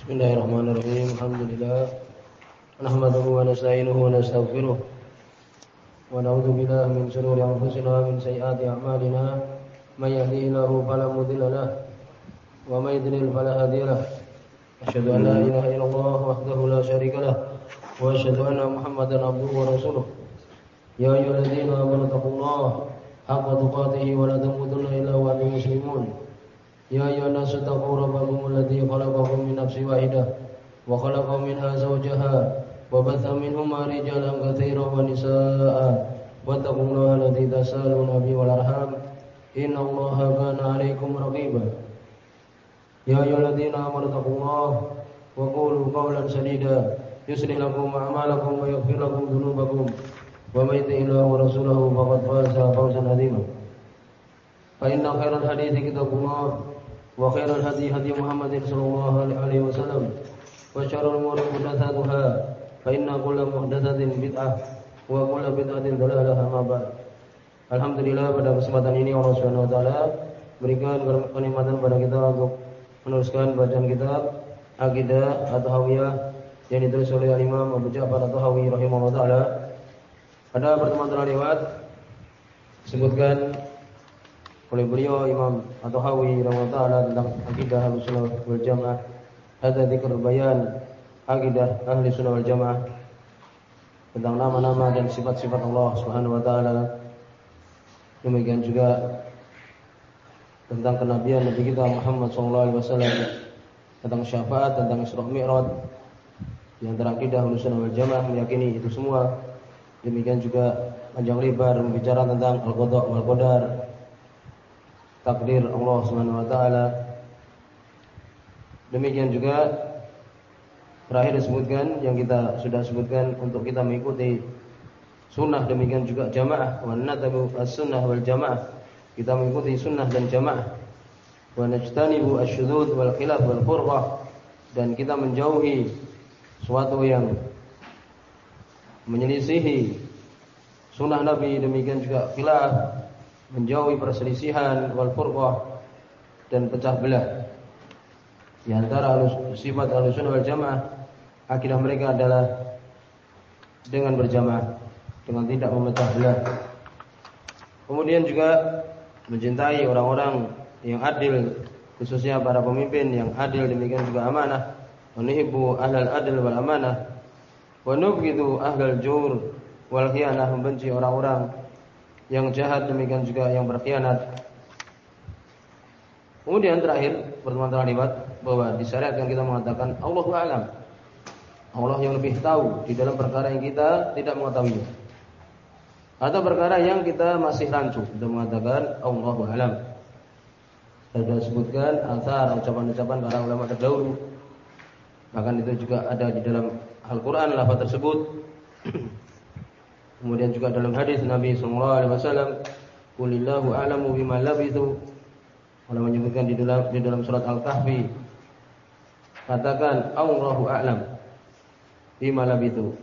Bismillahirrahmanirrahim. Alhamdulillah. Nahmaduhu wa nasta'inuhu wa nastaghfiruh. Wa na'udzu min shururi anfusina wa min sayyiati a'malina. May yahdihillahu fala mudilla lahu wa may yudlil fala hadiya la ilaha illallah la syarika wa asyhadu anna abduhu wa. Ya ayyuhalladzina amanu taqullaha haqqa tuqatih wa. يا أيها الناس اتقوا ربكم الذي خلقكم من نفس واحدة وخلق منها زوجها وبث منهما رجالا كثيرا ونساء واتقوا الله الذي تسالون به والأرحام إن الله كان عليكم رقيبا يا أيها الذين آمنوا اتقوا الله وقولوا قولا سديدا يصلح لكم أعمالكم ويغفر لكم ذنوبكم ومن يطع الله ورسوله فقد فاز فوزا عظيما فإن خير الحديث كتاب الله وخير الهدي هدي محمد صلى الله عليه وسلم وشر الأمور محدثاتها فإن كل محدثة بدعة وكل بدعة ضلالة أما بعد Alhamdulillah pada kesempatan ini Allah Subhanahu wa taala berikan kenikmatan pada kita untuk meneruskan bacaan kitab Aqidah atau Hawiyah yang ditulis oleh Imam Abu Ja'far atau Hawi rahimahullah taala. Pada pertemuan terlewat disebutkan oleh beliau Imam atau Hawi rahimahullah tentang akidah ahli sunnah wal jamaah. Ada dzikr bayan akidah ahli sunnah wal jamaah tentang nama-nama dan sifat-sifat Allah Subhanahu wa taala. Demikian juga tentang kenabian Nabi kita Muhammad sallallahu alaihi wasallam, tentang syafaat, tentang Isra Mi'raj. Yang terakidah ahli sunnah wal jamaah meyakini itu semua. Demikian juga panjang lebar membicarakan tentang al-qada wal qadar, takdir Allah Subhanahu wa taala. Demikian juga terakhir disebutkan yang kita sudah sebutkan untuk kita mengikuti sunnah demikian juga jamaah wa natabu as-sunnah wal jamaah. Kita mengikuti sunnah dan jamaah. Wa najtanibu asy-syudzud wal khilaf wal furqah dan kita menjauhi suatu yang menyelisihi sunnah Nabi demikian juga khilaf menjauhi perselisihan wal furqah dan pecah belah. Di antara sifat Ahlussunnah wal Jamaah akidah mereka adalah dengan berjamaah, dengan tidak memecah belah. Kemudian juga mencintai orang-orang yang adil, khususnya para pemimpin yang adil demikian juga amanah. Wa ahlal adil wal amanah. Wa nubghidu ahlal jur wal khianah membenci orang-orang yang jahat demikian juga yang berkhianat. Kemudian terakhir pertemuan terlibat bahwa disyariatkan kita mengatakan Allahu a'lam. Allah yang lebih tahu di dalam perkara yang kita tidak mengetahuinya. Atau perkara yang kita masih rancu untuk mengatakan Allahu a'lam. Sudah disebutkan antara ucapan-ucapan para ulama terdahulu. Bahkan itu juga ada di dalam Al-Qur'an lafaz tersebut. Kemudian juga dalam hadis Nabi sallallahu alaihi wasallam, "Qulillahu a'lamu bima labithu." Allah menyebutkan di dalam di dalam surat Al-Kahfi, katakan Allahu a'lam bima labithu.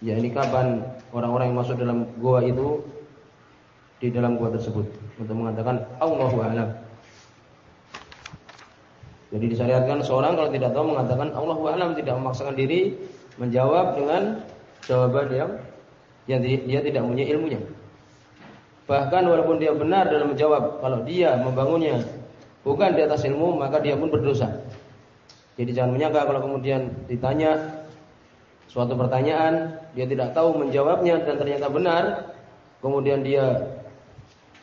Ya ini kapan orang-orang yang masuk dalam gua itu di dalam gua tersebut untuk mengatakan Allahu a'lam. Jadi disyariatkan seorang kalau tidak tahu mengatakan Allahu a'lam tidak memaksakan diri menjawab dengan jawaban yang yang dia tidak punya ilmunya. Bahkan walaupun dia benar dalam menjawab, kalau dia membangunnya bukan di atas ilmu, maka dia pun berdosa. Jadi jangan menyangka kalau kemudian ditanya suatu pertanyaan, dia tidak tahu menjawabnya dan ternyata benar, kemudian dia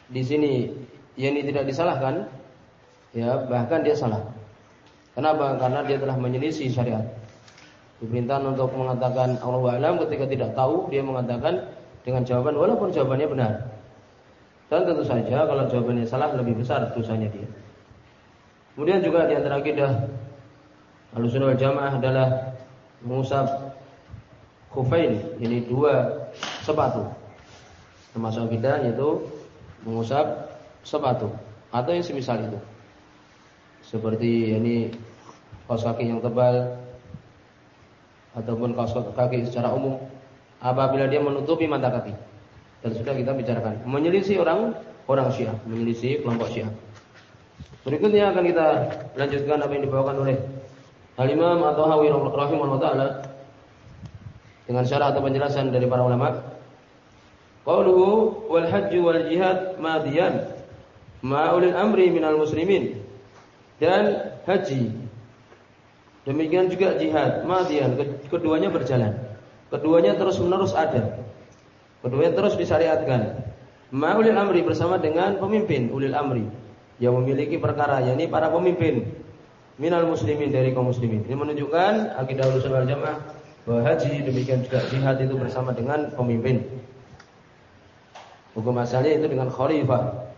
di sini yang ini tidak disalahkan, ya bahkan dia salah. Kenapa? Karena dia telah menyelisih syariat. Diperintahkan untuk mengatakan Allah alam ketika tidak tahu dia mengatakan dengan jawaban walaupun jawabannya benar. Dan tentu saja kalau jawabannya salah lebih besar dosanya dia. Kemudian juga di antara akidah Ahlussunnah wal Jamaah adalah mengusap khufain, ini dua sepatu. Termasuk akidah yaitu mengusap sepatu atau yang semisal itu. Seperti ini kaos kaki yang tebal ataupun kaos kaki secara umum apabila dia menutupi mata kaki. Dan sudah kita bicarakan menyelisih orang orang Syiah, menyelisih kelompok Syiah. Berikutnya akan kita lanjutkan apa yang dibawakan oleh Al-Imam atau Hawi rahimahullah taala dengan syarah atau penjelasan dari para ulama. Qauluhu wal hajj wal jihad madiyan ma'ulil amri minal muslimin. Dan haji demikian juga jihad madiyan keduanya berjalan. Keduanya terus-menerus ada. Keduanya terus disyariatkan. Ma'ulil amri bersama dengan pemimpin ulil amri yang memiliki perkara yakni para pemimpin minal muslimin dari kaum muslimin. Ini menunjukkan akidah wal Jamaah bahwa haji demikian juga jihad itu bersama dengan pemimpin. Hukum asalnya itu dengan khalifah.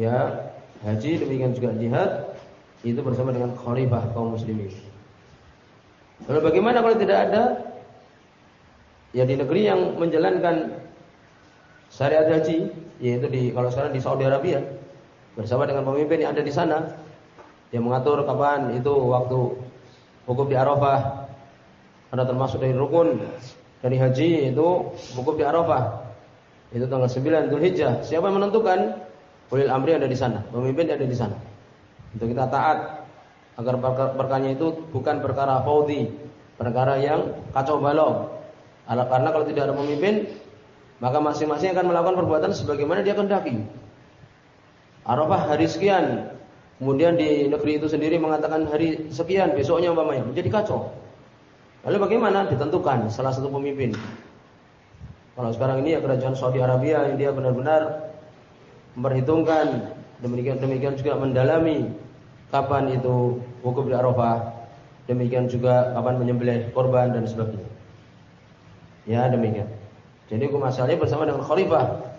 Ya, haji demikian juga jihad itu bersama dengan khalifah kaum muslimin. Lalu bagaimana kalau tidak ada ya di negeri yang menjalankan syariat haji yaitu di kalau sekarang di Saudi Arabia bersama dengan pemimpin yang ada di sana yang mengatur kapan itu waktu wukuf di Arafah. Ada termasuk dari rukun dari haji itu wukuf di Arafah. Itu tanggal 9 Dzulhijjah. Siapa yang menentukan? Ulil amri ada di sana, pemimpin ada di sana. Untuk kita taat agar perkaranya itu bukan perkara faudi, perkara yang kacau balau. Karena kalau tidak ada pemimpin, maka masing-masing akan melakukan perbuatan sebagaimana dia kehendaki. Arafah hari sekian, Kemudian di negeri itu sendiri mengatakan hari sekian, besoknya umpamanya menjadi kacau. Lalu bagaimana? Ditentukan salah satu pemimpin. Kalau sekarang ini ya kerajaan Saudi Arabia yang dia benar-benar memperhitungkan demikian demikian juga mendalami kapan itu wukuf di Arafah, demikian juga kapan menyembelih korban dan sebagainya. Ya demikian. Jadi hukum asalnya bersama dengan khalifah.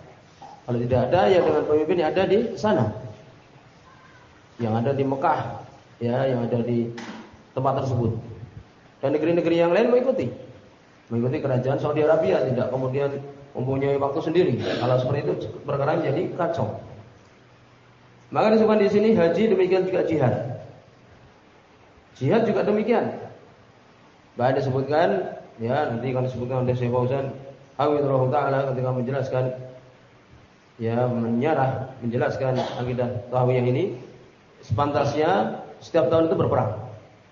Kalau tidak ada ya dengan pemimpin yang ada di sana yang ada di Mekah, ya, yang ada di tempat tersebut. Dan negeri-negeri yang lain mengikuti. Mengikuti kerajaan Saudi Arabia tidak kemudian mempunyai waktu sendiri. Kalau seperti itu perkara menjadi kacau. Maka disebutkan di sini haji demikian juga jihad. Jihad juga demikian. Bahkan disebutkan ya nanti akan disebutkan oleh Syekh Fauzan Hawidhullah taala ketika menjelaskan ya menyarah menjelaskan akidah yang ini sepantasnya setiap tahun itu berperang.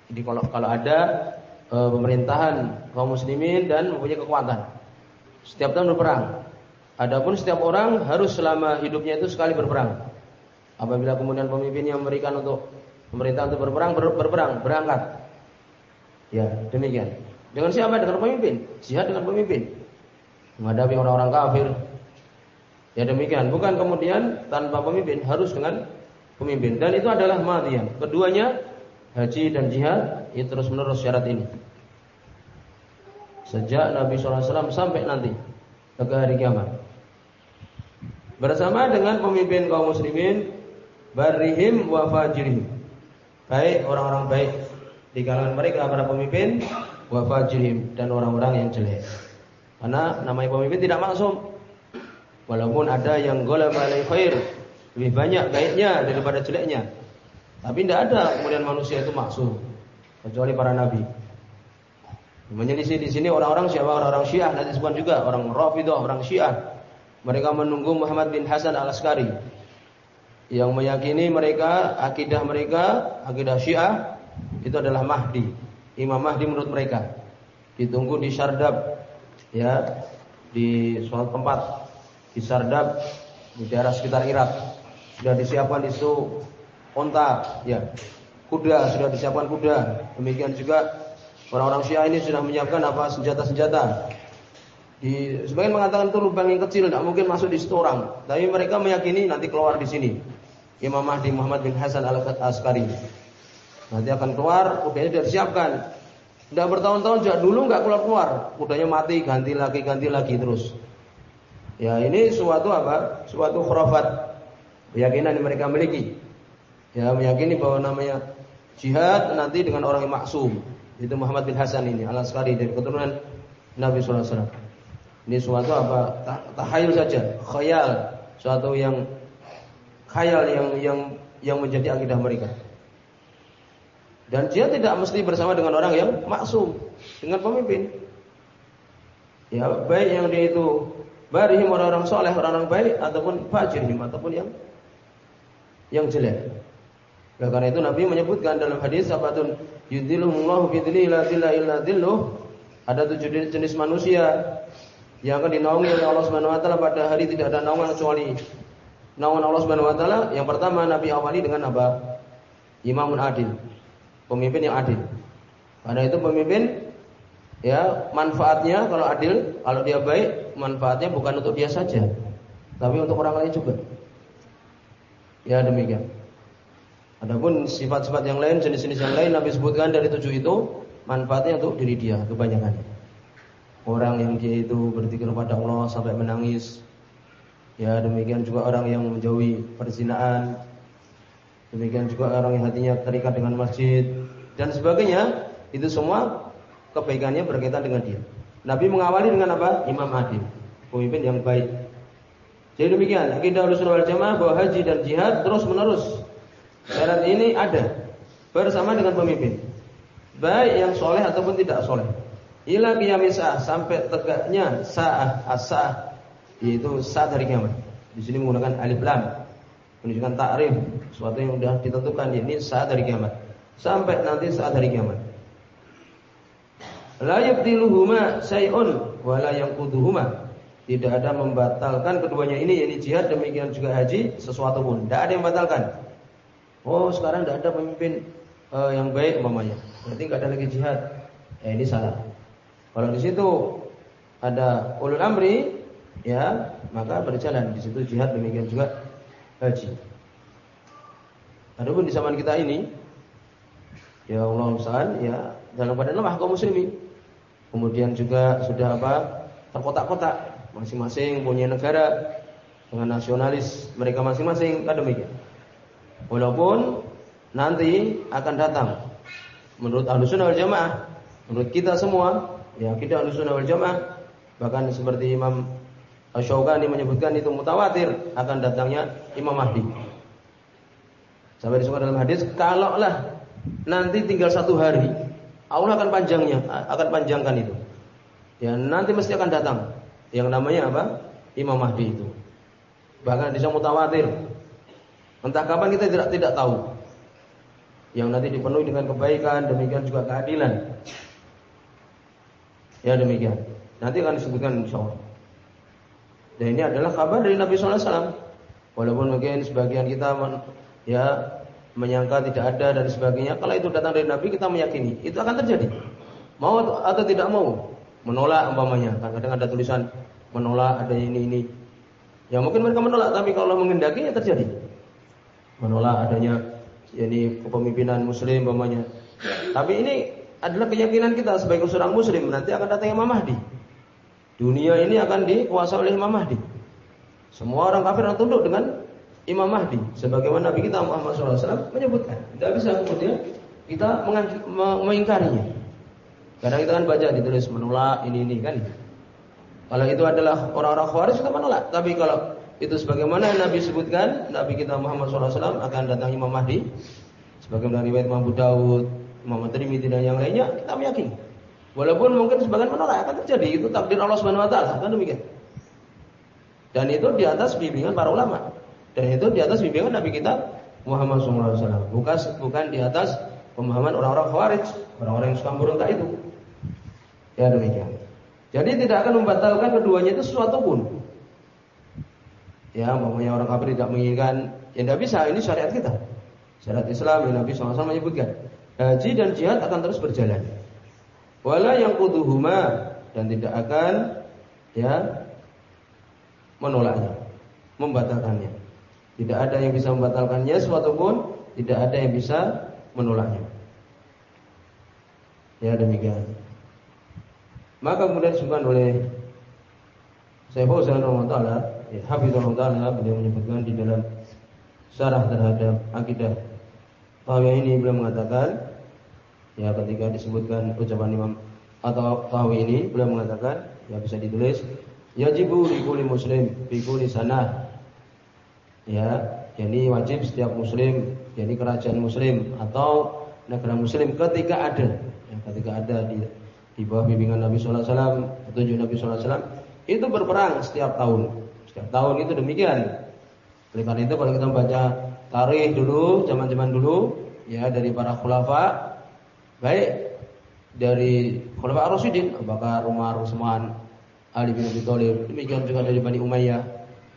Jadi kalau kalau ada e, pemerintahan kaum muslimin dan mempunyai kekuatan, setiap tahun berperang. Adapun setiap orang harus selama hidupnya itu sekali berperang. Apabila kemudian pemimpin yang memberikan untuk pemerintah untuk berperang, ber, berperang, berangkat. Ya, demikian. Dengan siapa? Dengan pemimpin. Jihad dengan pemimpin. Menghadapi orang-orang kafir. Ya demikian. Bukan kemudian tanpa pemimpin harus dengan pemimpin dan itu adalah madian. Keduanya haji dan jihad itu terus menerus syarat ini. Sejak Nabi SAW sampai nanti ke hari kiamat. Bersama dengan pemimpin kaum muslimin barihim wa fajirihim. Baik orang-orang baik di kalangan mereka para pemimpin wa fajirihim dan orang-orang yang jelek. Karena namanya pemimpin tidak maksum. Walaupun ada yang golem alai khair, lebih banyak baiknya daripada jeleknya. Tapi tidak ada kemudian manusia itu maksum kecuali para nabi. Menyelisih di sini orang-orang siapa orang-orang Syiah nanti disebut juga orang Rafidah, orang Syiah. Mereka menunggu Muhammad bin Hasan al Askari yang meyakini mereka akidah mereka akidah Syiah itu adalah Mahdi. Imam Mahdi menurut mereka ditunggu di Sardab ya di suatu tempat di Sardab di daerah sekitar Irak sudah disiapkan di situ onta, ya. Kuda sudah disiapkan kuda. Demikian juga orang-orang Syiah ini sudah menyiapkan apa senjata-senjata. Di sebagian mengatakan itu lubang yang kecil, tidak mungkin masuk di situ orang. Tapi mereka meyakini nanti keluar di sini. Imam Mahdi Muhammad bin Hasan al Askari. Nanti akan keluar, kudanya sudah disiapkan. Tidak bertahun-tahun sejak dulu nggak keluar keluar, kudanya mati, ganti lagi, ganti lagi terus. Ya ini suatu apa? Suatu khurafat keyakinan yang mereka miliki. Ya, meyakini bahwa namanya jihad nanti dengan orang yang maksum. Itu Muhammad bin Hasan ini al-Askari dari keturunan Nabi sallallahu alaihi wasallam. Ini suatu apa? Tahayul saja, khayal, suatu yang khayal yang yang yang menjadi akidah mereka. Dan dia tidak mesti bersama dengan orang yang maksum, dengan pemimpin. Ya, baik yang dia itu barihim orang-orang soleh, orang-orang baik ataupun fajirhim ataupun yang yang jelek. Oleh karena itu Nabi menyebutkan dalam hadis sabatun yudhilluhumullahu fi dhillihi la. Ada tujuh jenis manusia yang akan dinaungi oleh Allah Subhanahu wa taala pada hari tidak ada naungan kecuali naungan Allah Subhanahu wa taala. Yang pertama Nabi awali dengan apa? Imamun adil. Pemimpin yang adil. Karena itu pemimpin ya manfaatnya kalau adil, kalau dia baik, manfaatnya bukan untuk dia saja, tapi untuk orang lain juga. Ya demikian. Adapun sifat-sifat yang lain, jenis-jenis yang lain Nabi sebutkan dari tujuh itu manfaatnya untuk diri dia kebanyakan. Orang yang dia itu berzikir kepada Allah sampai menangis. Ya demikian juga orang yang menjauhi perzinaan. Demikian juga orang yang hatinya terikat dengan masjid dan sebagainya. Itu semua kebaikannya berkaitan dengan dia. Nabi mengawali dengan apa? Imam adil, pemimpin yang baik. Jadi demikian, akidah Rasulullah Jamaah bahwa haji dan jihad terus menerus Syarat ini ada bersama dengan pemimpin. Baik yang soleh ataupun tidak soleh. Ila qiyamisah sampai tegaknya sa'ah as-sa'ah yaitu saat hari kiamat. Di sini menggunakan alif lam menunjukkan takrif sesuatu yang sudah ditentukan ini saat hari kiamat. Sampai nanti saat hari kiamat. La yabdiluhuma syai'un wa la yanquduhuma. Tidak ada membatalkan keduanya ini yakni jihad demikian juga haji sesuatu pun. Tidak ada yang membatalkan. Oh sekarang tidak ada pemimpin uh, yang baik mamanya. Berarti nggak ada lagi jihad. Eh ini salah. Kalau di situ ada ulul amri, ya maka berjalan di situ jihad demikian juga haji. Adapun di zaman kita ini, ya Allah Ustaz, ya dalam keadaan lemah kaum muslimin. Kemudian juga sudah apa terkotak-kotak, masing-masing punya negara dengan nasionalis mereka masing-masing, kan demikian. Walaupun nanti akan datang menurut Ahlussunnah wal Jamaah, menurut kita semua, ya kita Ahlussunnah wal Jamaah, bahkan seperti Imam Asy-Syaukani menyebutkan itu mutawatir akan datangnya Imam Mahdi. Sampai disebut dalam hadis, kalaulah nanti tinggal satu hari, Allah akan panjangnya, akan panjangkan itu. Ya nanti mesti akan datang yang namanya apa? Imam Mahdi itu. Bahkan disebut mutawatir Entah kapan kita tidak tidak tahu. Yang nanti dipenuhi dengan kebaikan, demikian juga keadilan. Ya demikian. Nanti akan disebutkan insya Allah. Dan ini adalah kabar dari Nabi SAW. Walaupun mungkin sebagian kita men, ya menyangka tidak ada dan sebagainya. Kalau itu datang dari Nabi kita meyakini itu akan terjadi. Mau atau tidak mau menolak umpamanya. Kadang-kadang ada tulisan menolak ada ini ini. Ya mungkin mereka menolak tapi kalau mengendaki ya terjadi menolak adanya yani kepemimpinan muslim umpamanya. Tapi ini adalah keyakinan kita sebagai seorang muslim nanti akan datang Imam Mahdi. Dunia ini akan dikuasai oleh Imam Mahdi. Semua orang kafir akan tunduk dengan Imam Mahdi sebagaimana Nabi kita Muhammad SAW menyebutkan. Tidak bisa kemudian kita mengingkarinya. Karena kita kan baca ditulis menolak ini ini kan. Kalau itu adalah orang-orang Khawarij kita menolak. Tapi kalau itu sebagaimana Nabi sebutkan, Nabi kita Muhammad SAW akan datang Imam Mahdi. Sebagaimana riwayat Imam Abu Dawud, Imam Tirmidzi dan yang lainnya, kita meyakini. Walaupun mungkin sebagian menolak akan terjadi, itu takdir Allah Subhanahu wa taala, kan demikian. Dan itu di atas bimbingan para ulama. Dan itu di atas bimbingan Nabi kita Muhammad SAW. Bukan bukan di atas pemahaman orang-orang Khawarij, orang-orang yang suka berontak itu. Ya demikian. Jadi tidak akan membatalkan keduanya itu sesuatu pun. Ya, umpamanya orang kafir tidak menginginkan, ya tidak bisa. Ini syariat kita. Syariat Islam yang Nabi SAW menyebutkan. Haji dan jihad akan terus berjalan. Wala yang kuduhuma dan tidak akan ya menolaknya, membatalkannya. Tidak ada yang bisa membatalkannya suatu pun tidak ada yang bisa menolaknya. Ya demikian. Maka kemudian disebutkan oleh Syekh Fauzan rahimahullah ya, Hafizullah Ta'ala beliau menyebutkan di dalam syarah terhadap akidah Tahawi ini beliau mengatakan ya ketika disebutkan ucapan Imam atau Tahawi ini beliau mengatakan ya bisa ditulis yajibu li kulli muslim fi kulli sanah. Ya jadi wajib setiap muslim jadi kerajaan muslim atau negara muslim ketika ada. Ya, ketika ada di di bawah bimbingan Nabi sallallahu alaihi wasallam petunjuk Nabi sallallahu alaihi wasallam itu berperang setiap tahun. Setiap tahun itu demikian. Oleh karena itu kalau kita membaca tarikh dulu, zaman-zaman dulu ya dari para khulafa baik dari khulafa Ar-Rasyidin, Abu Bakar, Umar, Utsman, Ali bin Abi Thalib, demikian juga dari Bani Umayyah.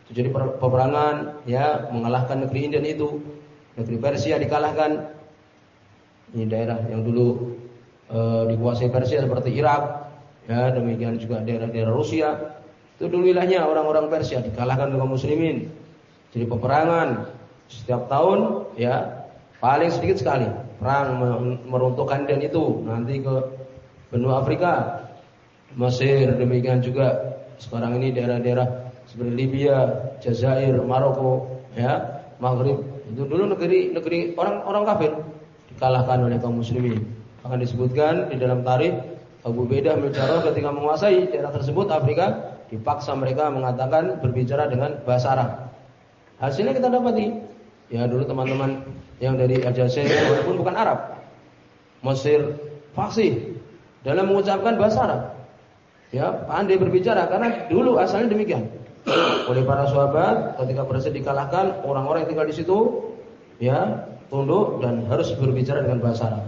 Terjadi peperangan ya mengalahkan negeri Indian itu. Negeri Persia dikalahkan. Ini daerah yang dulu e, dikuasai Persia seperti Irak, ya demikian juga daerah-daerah Rusia. Itu dulu wilayahnya orang-orang Persia dikalahkan dengan muslimin. Jadi peperangan setiap tahun ya paling sedikit sekali perang meruntuhkan dan itu nanti ke benua Afrika, Mesir, demikian juga sekarang ini daerah-daerah seperti Libya, Jazair, Maroko, ya, Maghrib. Itu dulu negeri negeri orang-orang kafir dikalahkan oleh kaum muslimin. Akan disebutkan di dalam tarikh Abu Bedah Mijarah ketika menguasai daerah tersebut Afrika dipaksa mereka mengatakan berbicara dengan bahasa Arab. Hasilnya kita dapati ya dulu teman-teman yang dari Aljazair walaupun bukan Arab. Mesir fasih dalam mengucapkan bahasa Arab. Ya, pandai berbicara karena dulu asalnya demikian. Oleh para sahabat ketika berhasil dikalahkan, orang-orang yang tinggal di situ ya, tunduk dan harus berbicara dengan bahasa Arab.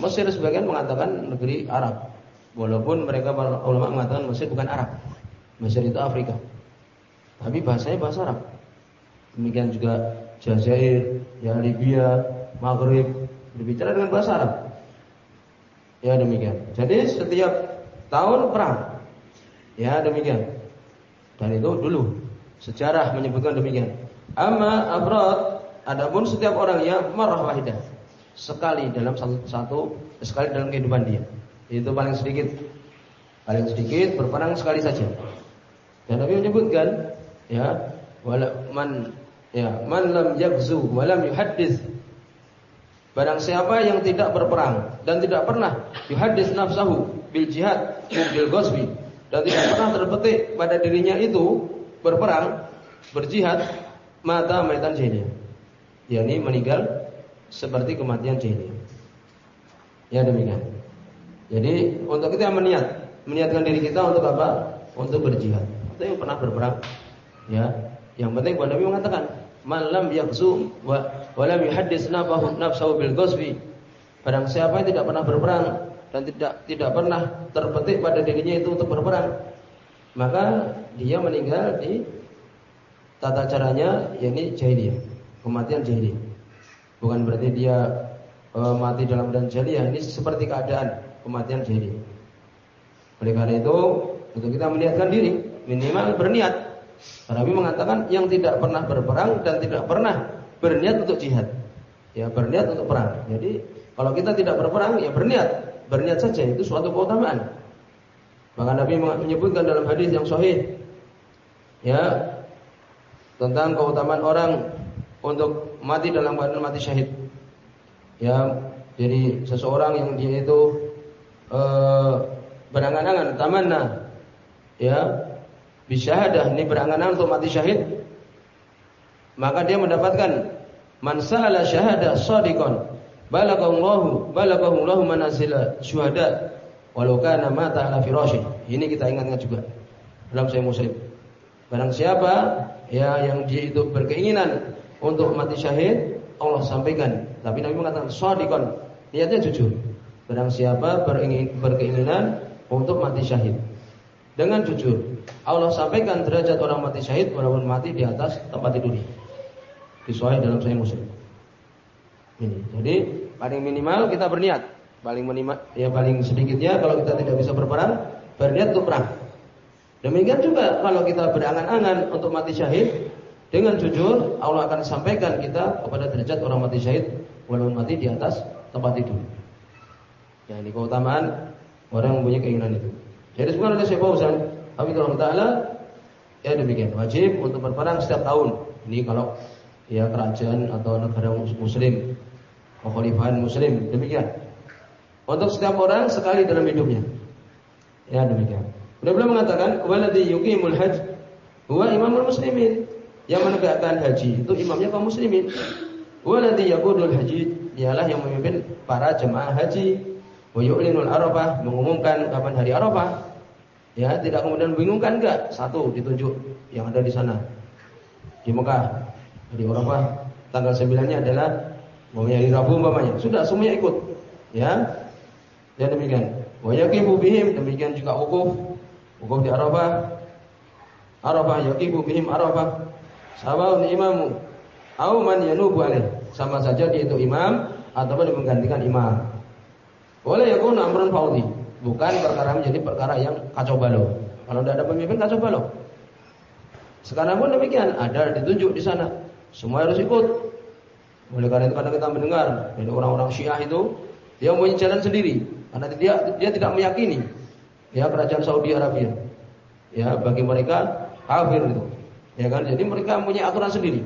Mesir sebagian mengatakan negeri Arab. Walaupun mereka para ulama mengatakan Mesir bukan Arab. Mesir itu Afrika. Tapi bahasanya bahasa Arab. Demikian juga Jazair, ya Libya, Maghrib berbicara dengan bahasa Arab. Ya demikian. Jadi setiap tahun perang. Ya demikian. Dan itu dulu sejarah menyebutkan demikian. Amma abrad adapun setiap orang yang marah wahidah sekali dalam satu, satu sekali dalam kehidupan dia. Itu paling sedikit. Paling sedikit berperang sekali saja. Dan Nabi menyebutkan ya wala ya man lam yaghzu wa lam yuhaddits Barang siapa yang tidak berperang dan tidak pernah yuhaddis nafsahu bil jihad bil ghazwi dan tidak pernah terbetik pada dirinya itu berperang, berjihad, mata maitan jahiliyah. yakni meninggal seperti kematian jahiliyah. Ya demikian. Jadi untuk kita meniat, meniatkan diri kita untuk apa? Untuk berjihad. Atau yang pernah berperang. Ya, yang penting Nabi mengatakan malam yaghzu wa walam yuhaddis nafahu nafsahu bil ghazwi. Barang siapa yang tidak pernah berperang dan tidak tidak pernah terbetik pada dirinya itu untuk berperang, maka dia meninggal di tata caranya yakni jahiliyah, kematian jahiliyah. Bukan berarti dia e, mati dalam keadaan jahiliyah, ini seperti keadaan kematian jahiliyah. Oleh karena itu, untuk kita meniatkan diri, minimal berniat Nabi mengatakan yang tidak pernah berperang dan tidak pernah berniat untuk jihad. Ya, berniat untuk perang. Jadi, kalau kita tidak berperang ya berniat. Berniat saja itu suatu keutamaan. Maka Nabi menyebutkan dalam hadis yang sahih ya tentang keutamaan orang untuk mati dalam keadaan mati syahid. Ya, jadi seseorang yang dia itu uh, berangan-angan tamanna ya bisyahadah ini berangan-angan untuk mati syahid. Maka dia mendapatkan man sa'ala syahadah shadiqan balaghallahu balaghallahu manazila syuhada walau kana mata ala firasyi. Ini kita ingatkan juga dalam saya muslim. Barang siapa ya yang dia itu berkeinginan untuk mati syahid Allah sampaikan. Tapi Nabi mengatakan shadiqan niatnya jujur. Barang siapa berkeinginan untuk mati syahid dengan jujur Allah sampaikan derajat orang mati syahid walaupun mati di atas tempat tidurnya. Disuai dalam Sahih Muslim. Ini. Jadi paling minimal kita berniat. Paling minimal ya paling sedikitnya kalau kita tidak bisa berperang, berniat untuk perang. Demikian juga kalau kita berangan-angan untuk mati syahid dengan jujur Allah akan sampaikan kita kepada derajat orang mati syahid walaupun mati di atas tempat tidur. Ya ini keutamaan orang yang mempunyai keinginan itu. Jadi sebenarnya oleh Syekh Fauzan kalau Taala ya demikian wajib untuk berperang setiap tahun. Ini kalau ya kerajaan atau negara muslim, kekhalifahan muslim demikian. Untuk setiap orang sekali dalam hidupnya. Ya demikian. Beliau mengatakan waladhi yuqimul hajj huwa imamul muslimin. Yang menegakkan haji itu imamnya kaum muslimin. Waladhi yaqudul haji dialah yang memimpin para jemaah haji. Wa yu'linul arafah mengumumkan kapan hari Arafah Ya, tidak kemudian bingungkan enggak? Satu ditunjuk yang ada di sana. Di Mekah. Hari Arafah tanggal 9-nya adalah mau hari Rabu umpamanya. Sudah semuanya ikut. Ya. Ya demikian. Wa yaqifu bihim demikian juga wukuf. Wukuf di Arafah. Arafah yaqifu bihim Arafah. Sawaun imamu au man yanubu alaih. Sama saja dia itu imam ataupun menggantikan imam. Boleh yakun amrun faudi. Bukan perkara menjadi perkara yang kacau balau. Kalau tidak ada pemimpin kacau balau. Sekarang pun demikian, ada ditunjuk di sana. Semua harus ikut. Oleh karena itu kadang kita mendengar dari orang-orang Syiah itu dia mempunyai jalan sendiri karena dia dia tidak meyakini ya kerajaan Saudi Arabia. Ya, bagi mereka kafir itu. Ya kan? Jadi mereka mempunyai aturan sendiri.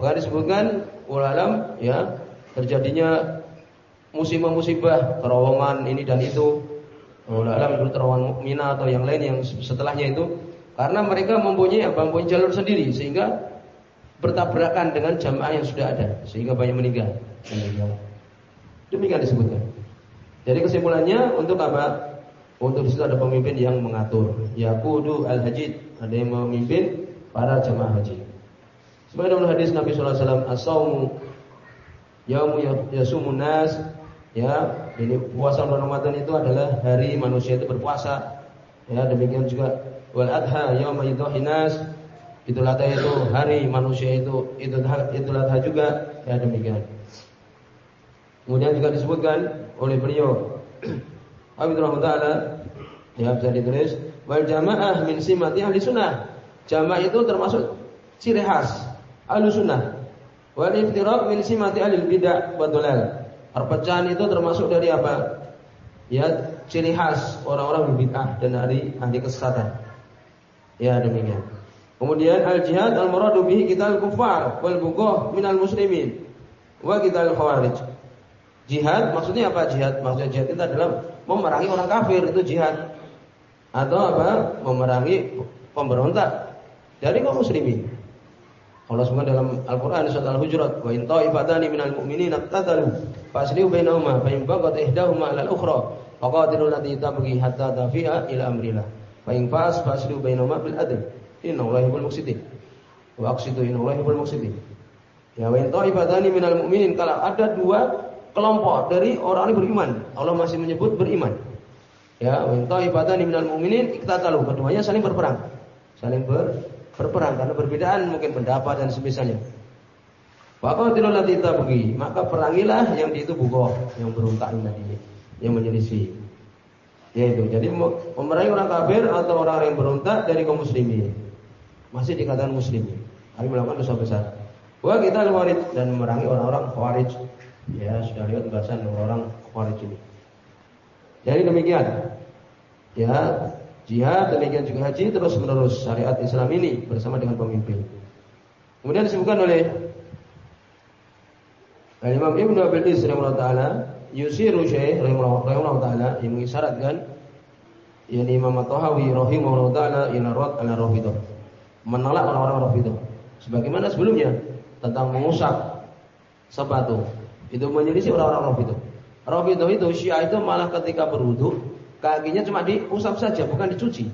Maka disebutkan ulalam ya terjadinya musibah-musibah terowongan ini dan itu. Ulalam itu terowongan mukminah atau yang lain yang setelahnya itu karena mereka mempunyai apa? Mempunyai jalur sendiri sehingga bertabrakan dengan jamaah yang sudah ada sehingga banyak meninggal. Demikian disebutkan. Jadi kesimpulannya untuk apa? Untuk di situ ada pemimpin yang mengatur. Yakudu al hajid ada yang memimpin para jamaah haji. Sebagai dalam hadis Nabi Sallallahu Alaihi Wasallam, asaumu yaumu yasumun nas ya ini puasa bulan Ramadan itu adalah hari manusia itu berpuasa ya demikian juga wal adha yaum nas Idul Adha itu hari manusia itu Idul Idul Adha juga ya demikian. Kemudian juga disebutkan oleh beliau Habib taala ya bisa ditulis wal jamaah min simati ahli sunnah. Jamaah itu termasuk ciri khas ahli sunnah. Wal iftiraq min simati ahli bidah wa dalal. Perpecahan itu termasuk dari apa? Ya, ciri khas orang-orang bid'ah dan dari ahli kesesatan. Ya demikian. Kemudian al jihad al muradu bihi qital kufar wal bughah minal muslimin wa qital khawarij. Jihad maksudnya apa jihad? Maksudnya jihad itu adalah memerangi orang kafir itu jihad. Atau apa? Memerangi pemberontak dari kaum muslimin. Allah SWT dalam Al-Qur'an surat Al-Hujurat, "Wa in ta'ifatani minal mu'minina iqtatalu faslihu bainahuma fa in baghat ihdahuma 'ala al-ukhra faqatilu allati tabghi hatta tafi'a ila amrillah. Fa in fas faslihu bainahuma bil adl." Innallaha yuhibbul muqsitin. Wa aqsitu innallaha yuhibbul muqsitin. Ya wa in ta'ifatani minal mu'minin kalau ada dua kelompok dari orang yang beriman, Allah masih menyebut beriman. Ya, wa in ta'ifatani minal mu'minin iktatalu, keduanya saling berperang. Saling ber, berperang karena perbedaan mungkin pendapat dan semisalnya. Waqatilul lati tabghi, maka perangilah yang di itu bugoh, yang berontak tadi, yang menyelisih. Yaitu, jadi memerangi orang kafir atau orang yang berontak dari kaum muslimin masih dikatakan muslim. Kami melakukan dosa besar. Wah kita khawarij dan memerangi orang-orang khawarij. Ya sudah lihat bahasan orang-orang khawarij ini. Jadi demikian. Ya jihad demikian juga haji terus menerus syariat Islam ini bersama dengan pemimpin. Kemudian disebutkan oleh Imam Ibnu Abil Is taala yusiru syekh rahimahullah taala yang mengisyaratkan yakni Imam At-Tahawi rahimahullah taala ila rad ala rafidah menolak orang-orang Rafidhah. Sebagaimana sebelumnya tentang mengusap sepatu. Itu menyelisih orang-orang Rafidhah. Rafidhah itu Syiah itu malah ketika berwudu kakinya cuma diusap saja bukan dicuci.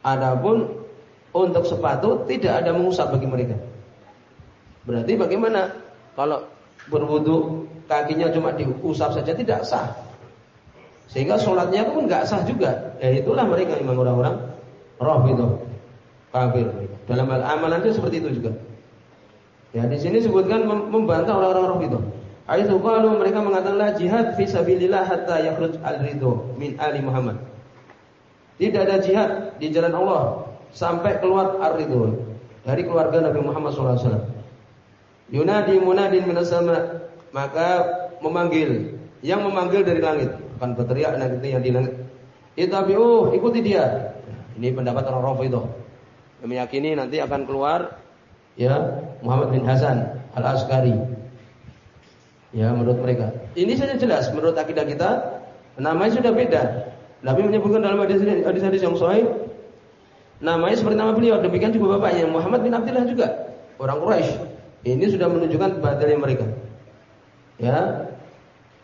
Adapun untuk sepatu tidak ada mengusap bagi mereka. Berarti bagaimana kalau berwudu kakinya cuma diusap saja tidak sah. Sehingga sholatnya pun nggak sah juga. Ya itulah mereka memang orang-orang Rafidhah kafir. Dalam hal amalan itu seperti itu juga. Ya, di sini sebutkan membantah orang-orang itu. Aitu qalu mereka mengatakan la jihad fi sabilillah hatta yakhruj al-ridho min ali Muhammad. Tidak ada jihad di jalan Allah sampai keluar ar-ridho dari keluarga Nabi Muhammad SAW. Yunadi munadin minas maka memanggil yang memanggil dari langit akan berteriak nanti yang di langit. Itabi'u ikuti dia. Ini pendapat orang Rafidhah yang meyakini nanti akan keluar ya Muhammad bin Hasan Al Askari. Ya menurut mereka. Ini saja jelas menurut akidah kita namanya sudah beda. Nabi menyebutkan dalam hadis-hadis yang sahih namanya seperti nama beliau. Demikian juga bapaknya Muhammad bin Abdullah juga orang Quraisy. Ini sudah menunjukkan batalnya mereka. Ya,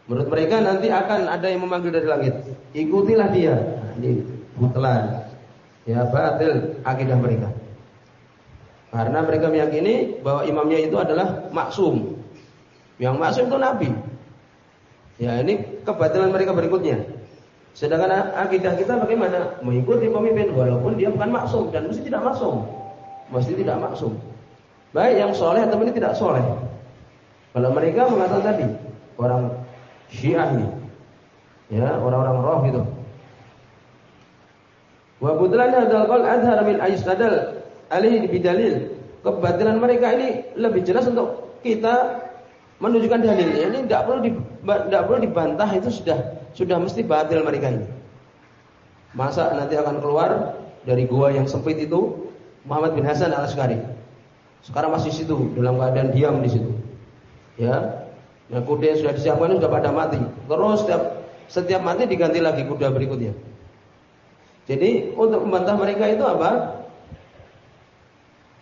menurut mereka nanti akan ada yang memanggil dari langit. Ikutilah dia. Nah, ini butlan. Ya batil akidah mereka. Karena mereka meyakini bahwa imamnya itu adalah maksum. Yang maksum itu nabi. Ya, ini kebatilan mereka berikutnya. Sedangkan akidah kita bagaimana? Mengikuti pemimpin walaupun dia bukan maksum dan mesti tidak maksum. Mesti tidak maksum. Baik yang soleh atau ini tidak soleh. Kalau mereka mengatakan tadi orang Syiah ini, ya orang-orang roh gitu. Wa budlannya adalah qol adhar min ayistadal alaihi bidalil. Kebatilan mereka ini lebih jelas untuk kita menunjukkan dalilnya. Ini tidak perlu tidak perlu dibantah itu sudah sudah mesti batil mereka ini. Masa nanti akan keluar dari gua yang sempit itu Muhammad bin Hasan al Askari. Sekarang masih situ dalam keadaan diam di situ. Ya, yang kuda yang sudah disiapkan sudah pada mati. Terus setiap setiap mati diganti lagi kuda berikutnya. Jadi untuk membantah mereka itu apa?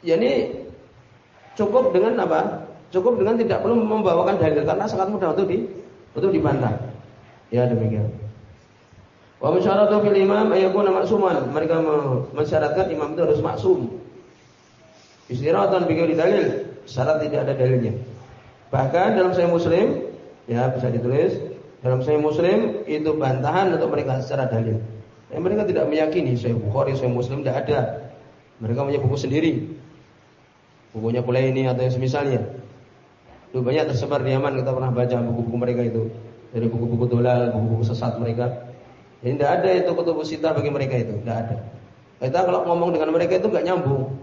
Ya ini cukup dengan apa? Cukup dengan tidak perlu membawakan dalil karena sangat mudah untuk di untuk dibantah. Ya demikian. Wa musyaratatu fil imam ayakuna maksuman. Mereka mensyaratkan imam itu harus maksum. Istiratan bighairi dalil, syarat tidak ada dalilnya. Bahkan dalam Sahih Muslim, ya bisa ditulis, dalam Sahih Muslim itu bantahan untuk mereka secara dalil. Ya, mereka tidak meyakini Sahih Bukhari, Sahih Muslim tidak ada. Mereka punya buku sendiri bukunya ini atau yang semisalnya. Itu banyak tersebar di Yaman kita pernah baca buku-buku mereka itu dari buku-buku dolal, buku-buku sesat mereka. Jadi tidak ada itu kutubus sita bagi mereka itu, tidak ada. Kita kalau ngomong dengan mereka itu nggak nyambung.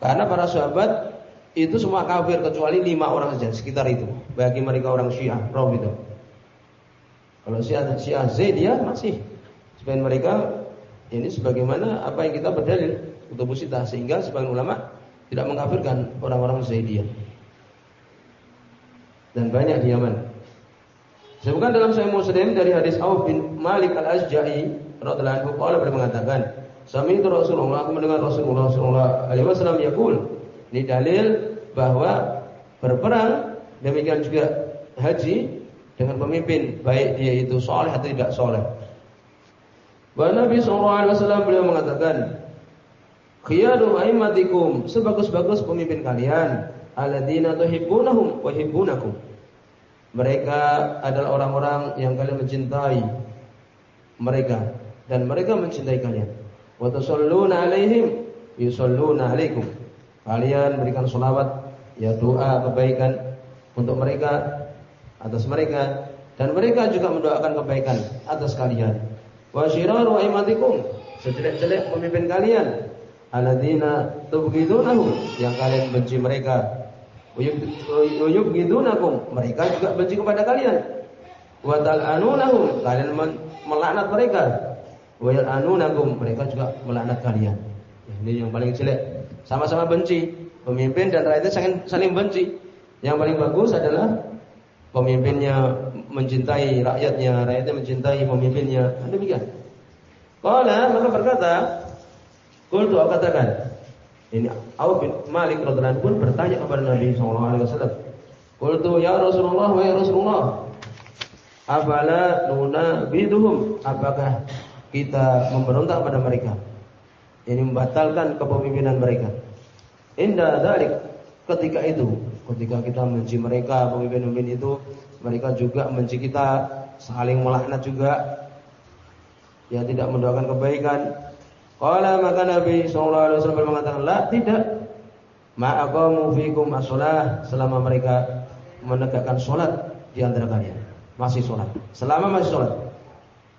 Karena para sahabat itu semua kafir kecuali lima orang saja sekitar itu. Bagi mereka orang Syiah, Rom itu. Kalau Syiah, Syiah Z dia masih. Sebagian mereka ini sebagaimana apa yang kita berdalil untuk sita sehingga sebagian ulama tidak mengkafirkan orang-orang Zaidiyah. Dan banyak di Yaman. Sebutkan dalam Sahih Muslim dari hadis Auf bin Malik Al-Asja'i radhiyallahu anhu beliau mengatakan, "Sami itu Rasulullah, aku mendengar Rasulullah sallallahu alaihi wasallam yaqul." Ini dalil bahwa berperang demikian juga haji dengan pemimpin baik dia itu soleh atau tidak soleh. Bahwa Nabi sallallahu alaihi wasallam beliau mengatakan, Khiyadu a'immatikum, sebagus-bagus pemimpin kalian, alladzina tuhibbunahum wa yuhibbunakum. Mereka adalah orang-orang yang kalian mencintai mereka dan mereka mencintai kalian. Wa tusalluna 'alaihim yusalluna 'alaikum. Kalian berikan selawat ya doa kebaikan untuk mereka atas mereka dan mereka juga mendoakan kebaikan atas kalian. Wa syiraru a'immatikum, sejelek-jelek pemimpin kalian alladzina tubghidunahum yang kalian benci mereka yubghidunakum mereka juga benci kepada kalian. Wa tal'anunahum kalian melaknat mereka. Wa yal'anunakum mereka juga melaknat kalian. Ini yang paling jelek. Sama-sama benci. Pemimpin dan rakyatnya saling, saling benci. Yang paling bagus adalah pemimpinnya mencintai rakyatnya rakyatnya mencintai pemimpinnya. Demikian. Kalau maka berkata Qultu katakan. Ini Auf bin Malik radhiyallahu pun bertanya kepada Nabi sallallahu alaihi wasallam. Qultu ya Rasulullah wa ya Rasulullah. Afala nunabiduhum? Apakah kita memberontak pada mereka? Ini membatalkan kepemimpinan mereka. Indah dalik ketika itu, ketika kita menci mereka, pemimpin-pemimpin itu, mereka juga menci kita, saling melaknat juga. Ya tidak mendoakan kebaikan, Qala maka Nabi sallallahu alaihi wasallam mengatakan, "La, tidak. Ma aqamu fikum selama mereka menegakkan salat di antara kalian. Masih salat. Selama masih salat.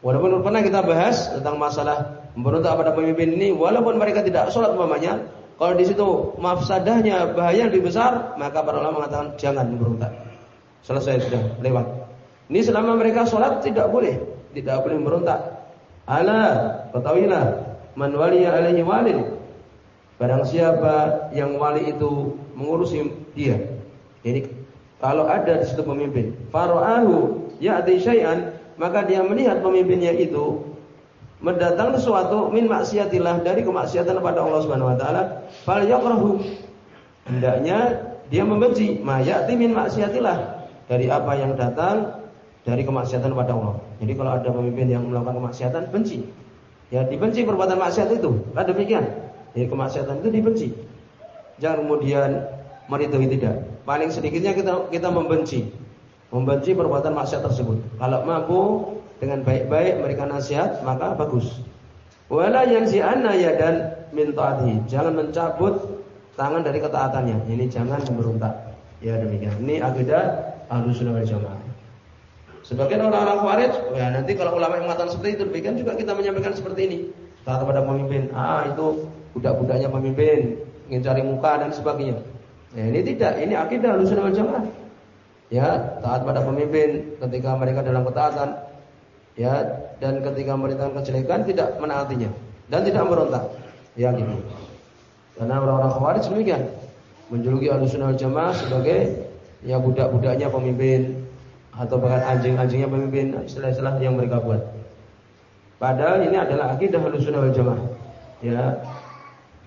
Walaupun pernah kita bahas tentang masalah memberontak pada pemimpin ini, walaupun mereka tidak salat umpamanya, kalau di situ mafsadahnya bahaya lebih besar, maka para ulama mengatakan jangan memberontak. Selesai sudah lewat. Ini selama mereka sholat tidak boleh, tidak boleh memberontak. Ala, ketahuilah man waliya alaihi walin barang siapa yang wali itu mengurusi dia. Ini kalau ada di situ pemimpin. Faraahu ya'ti syai'an maka dia melihat pemimpinnya itu mendatang sesuatu min maksiatillah dari kemaksiatan kepada Allah Subhanahu wa taala. Fal hendaknya dia membenci. Ma ya'ti min maksiatillah. Dari apa yang datang dari kemaksiatan kepada Allah. Jadi kalau ada pemimpin yang melakukan kemaksiatan benci. Ya dibenci perbuatan maksiat itu. Kan demikian. Jadi kemaksiatan itu dibenci. jangan kemudian meridhoi tidak. Paling sedikitnya kita kita membenci. Membenci perbuatan maksiat tersebut. Kalau mampu dengan baik-baik memberikan nasihat, maka bagus. Wala yanzi'anna yadan min ta'atihi. Jangan mencabut tangan dari ketaatannya. Ini jangan memberontak. Ya demikian. Ini akidah Ahlussunnah wal Jamaah. Sebagian orang-orang Khawarij, ya nanti kalau ulama yang mengatakan seperti itu, demikian juga kita menyampaikan seperti ini. Taat kepada pemimpin, ah itu budak-budaknya pemimpin, ingin cari muka dan sebagainya. Ya, ini tidak, ini akidah Ahlussunnah wal Jamaah. Ya, taat pada pemimpin ketika mereka dalam ketaatan, ya, dan ketika mereka kejelekan tidak menaatinya dan tidak memberontak. Ya gitu. Karena orang-orang Khawarij demikian, menjuluki Ahlussunnah wal Jamaah sebagai ya budak-budaknya pemimpin, atau bahkan anjing-anjingnya pemimpin istilah-istilah yang mereka buat. Padahal ini adalah akidah Ahlussunnah wal Jamaah. Ya.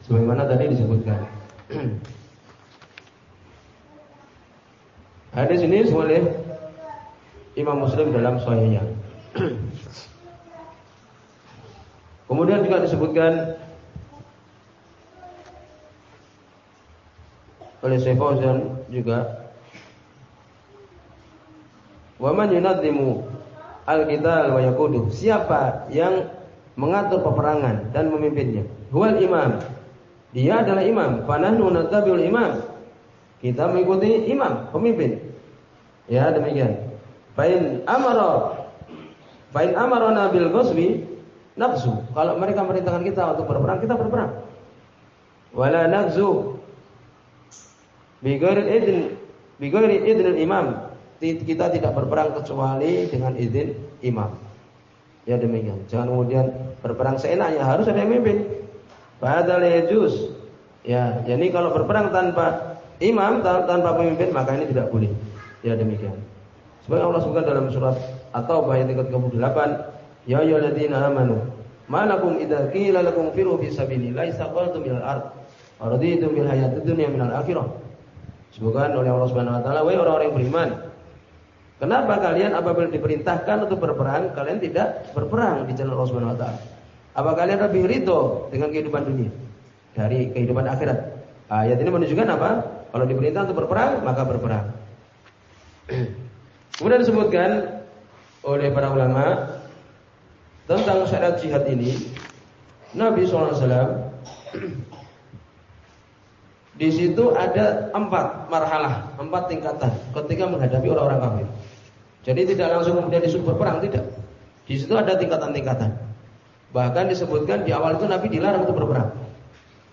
Sebagaimana tadi disebutkan. Hadis ini oleh Imam Muslim dalam sahihnya. Kemudian juga disebutkan oleh Syekh Fauzan juga Wa man yunadzimu al-qital wa. Siapa yang mengatur peperangan dan memimpinnya? Huwal imam. Dia adalah imam. Fanahnu natabiul imam. Kita mengikuti imam, pemimpin. Ya, demikian. Bain amara Bain amarona bil ghusbi nafsu. Kalau mereka merintahkan kita untuk berperang, kita berperang. Wala nafsu bi ghairi idin bi ghairi idin imam kita tidak berperang kecuali dengan izin imam. Ya demikian. Jangan kemudian berperang seenaknya harus ada yang memimpin. Yajuz. Ya, jadi kalau berperang tanpa imam tanpa pemimpin maka ini tidak boleh. Ya demikian. Sebagai Allah sebutkan dalam surat atau ayat yang ke-28, ya ayyuhalladzina amanu malakum idza qila lakum firu fi sabilillah istaqbaltum minal ard wa bil hayatid dunya minal akhirah. Sebutkan oleh Allah Subhanahu wa taala, wahai orang-orang beriman, Kenapa kalian apabila diperintahkan untuk berperang, kalian tidak berperang di jalan Allah Subhanahu wa taala? Apa kalian lebih ridho dengan kehidupan dunia dari kehidupan akhirat? Ayat ini menunjukkan apa? Kalau diperintah untuk berperang, maka berperang. Kemudian disebutkan oleh para ulama tentang syarat jihad ini, Nabi SAW di situ ada empat marhalah, empat tingkatan ketika menghadapi orang-orang kafir. Jadi tidak langsung kemudian disuruh berperang, tidak. Di situ ada tingkatan-tingkatan. Bahkan disebutkan di awal itu Nabi dilarang untuk berperang.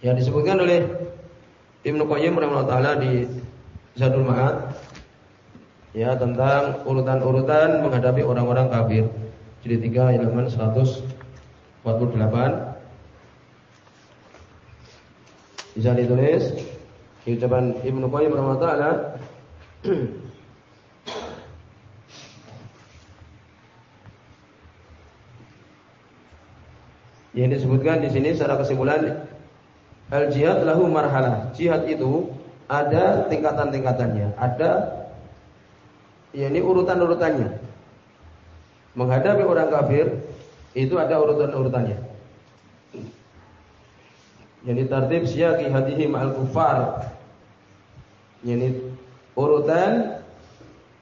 Ya disebutkan oleh Ibnu Qayyim rahimahullah taala di Zadul Ma'ad ya tentang urutan-urutan menghadapi orang-orang kafir. Jadi tiga halaman 148 bisa ditulis di ucapan Ibnu Qayyim rahimahullah taala Yang disebutkan di sini secara kesimpulan al jihad lahu marhalah. Jihad itu ada tingkatan-tingkatannya, ada ya ini urutan-urutannya. Menghadapi orang kafir itu ada urutan-urutannya. Jadi tertib siyaqi hadihi ma'al kufar. Yani urutan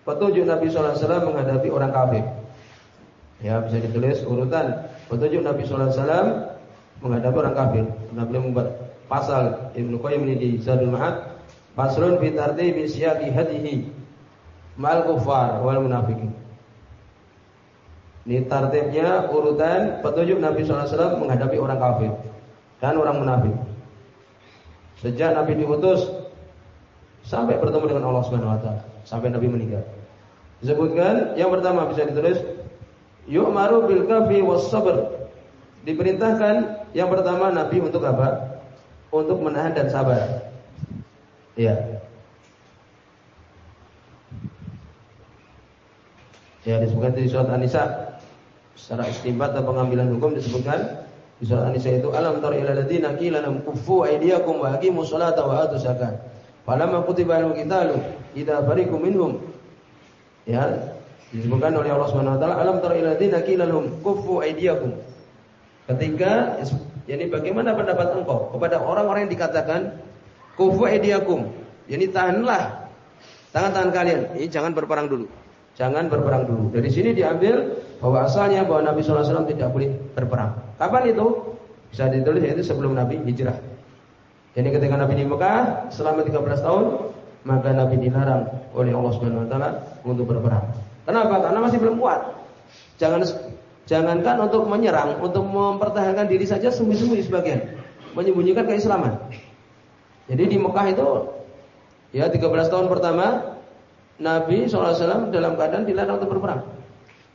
petunjuk Nabi sallallahu alaihi wasallam menghadapi orang kafir. Ya, bisa ditulis urutan Petunjuk Nabi Sallallahu Alaihi Wasallam menghadapi orang kafir. Nabi membuat pasal Ibnu Qayyim ini di Zadul Ma'ad. Faslun fi tartibi siyaqi hadihi mal kufar wal munafiqin. Ini tartibnya urutan petunjuk Nabi Sallallahu Alaihi Wasallam menghadapi orang kafir dan orang munafik. Sejak Nabi diutus sampai bertemu dengan Allah Subhanahu wa taala, sampai Nabi meninggal. Disebutkan yang pertama bisa ditulis yu'maru bil kafi was sabr. Diperintahkan yang pertama Nabi untuk apa? Untuk menahan dan sabar. Ya. Ya disebutkan di surat An-Nisa secara istimbat atau pengambilan hukum disebutkan di surat An-Nisa itu alam tar ila ladina qila lam kuffu aydiyakum wa aqimus salata wa atuz zakat. Falamma kutiba al-qitalu idza fariqum minhum ya Disebutkan oleh Allah Subhanahu wa taala, "Alam tara ila ladzina qila lahum kuffu aydiyakum." Ketika yakni bagaimana pendapat engkau kepada orang-orang yang dikatakan Kufu ediakum. Jadi tahanlah tangan-tangan kalian. Ini jangan berperang dulu. Jangan berperang dulu. Dari sini diambil bahwa asalnya bahwa Nabi SAW tidak boleh berperang. Kapan itu? Bisa ditulis yaitu sebelum Nabi hijrah. Jadi ketika Nabi di Mekah selama 13 tahun, maka Nabi dilarang oleh Allah Subhanahu wa taala untuk berperang. Kenapa? Karena masih belum kuat. Jangan jangankan untuk menyerang, untuk mempertahankan diri saja sembunyi-sembunyi sebagian, menyembunyikan keislaman. Jadi di Mekah itu ya 13 tahun pertama Nabi SAW dalam keadaan dilarang untuk berperang.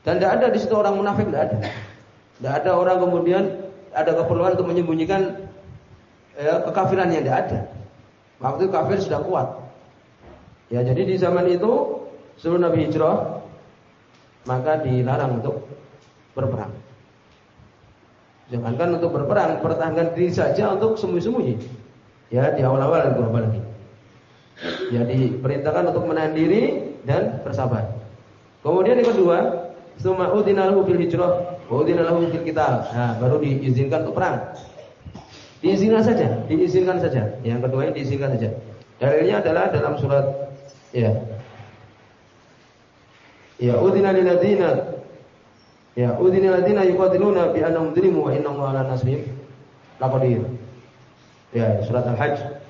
Dan tidak ada di situ orang munafik, tidak ada. Tidak ada orang kemudian ada keperluan untuk menyembunyikan ya, yang tidak ada. Waktu kafir sudah kuat. Ya, jadi di zaman itu sebelum Nabi hijrah maka dilarang untuk berperang. Jangankan untuk berperang, pertahankan diri saja untuk sembunyi-sembunyi. Ya, di awal-awal itu apalagi. Ya diperintahkan untuk menahan diri dan bersabar. Kemudian yang kedua, summa udina lahu fil hijrah wa udina lahu fil qital. Nah, baru diizinkan untuk perang. Diizinkan saja, diizinkan saja. Yang kedua ini diizinkan saja. Dalilnya adalah dalam surat ya. Ya udina lil ladina Ya udina lil ladina yuqatiluna bi annahum dhulimu wa inna Allaha ala nasrihim laqadir. Ya, surat Al-Hajj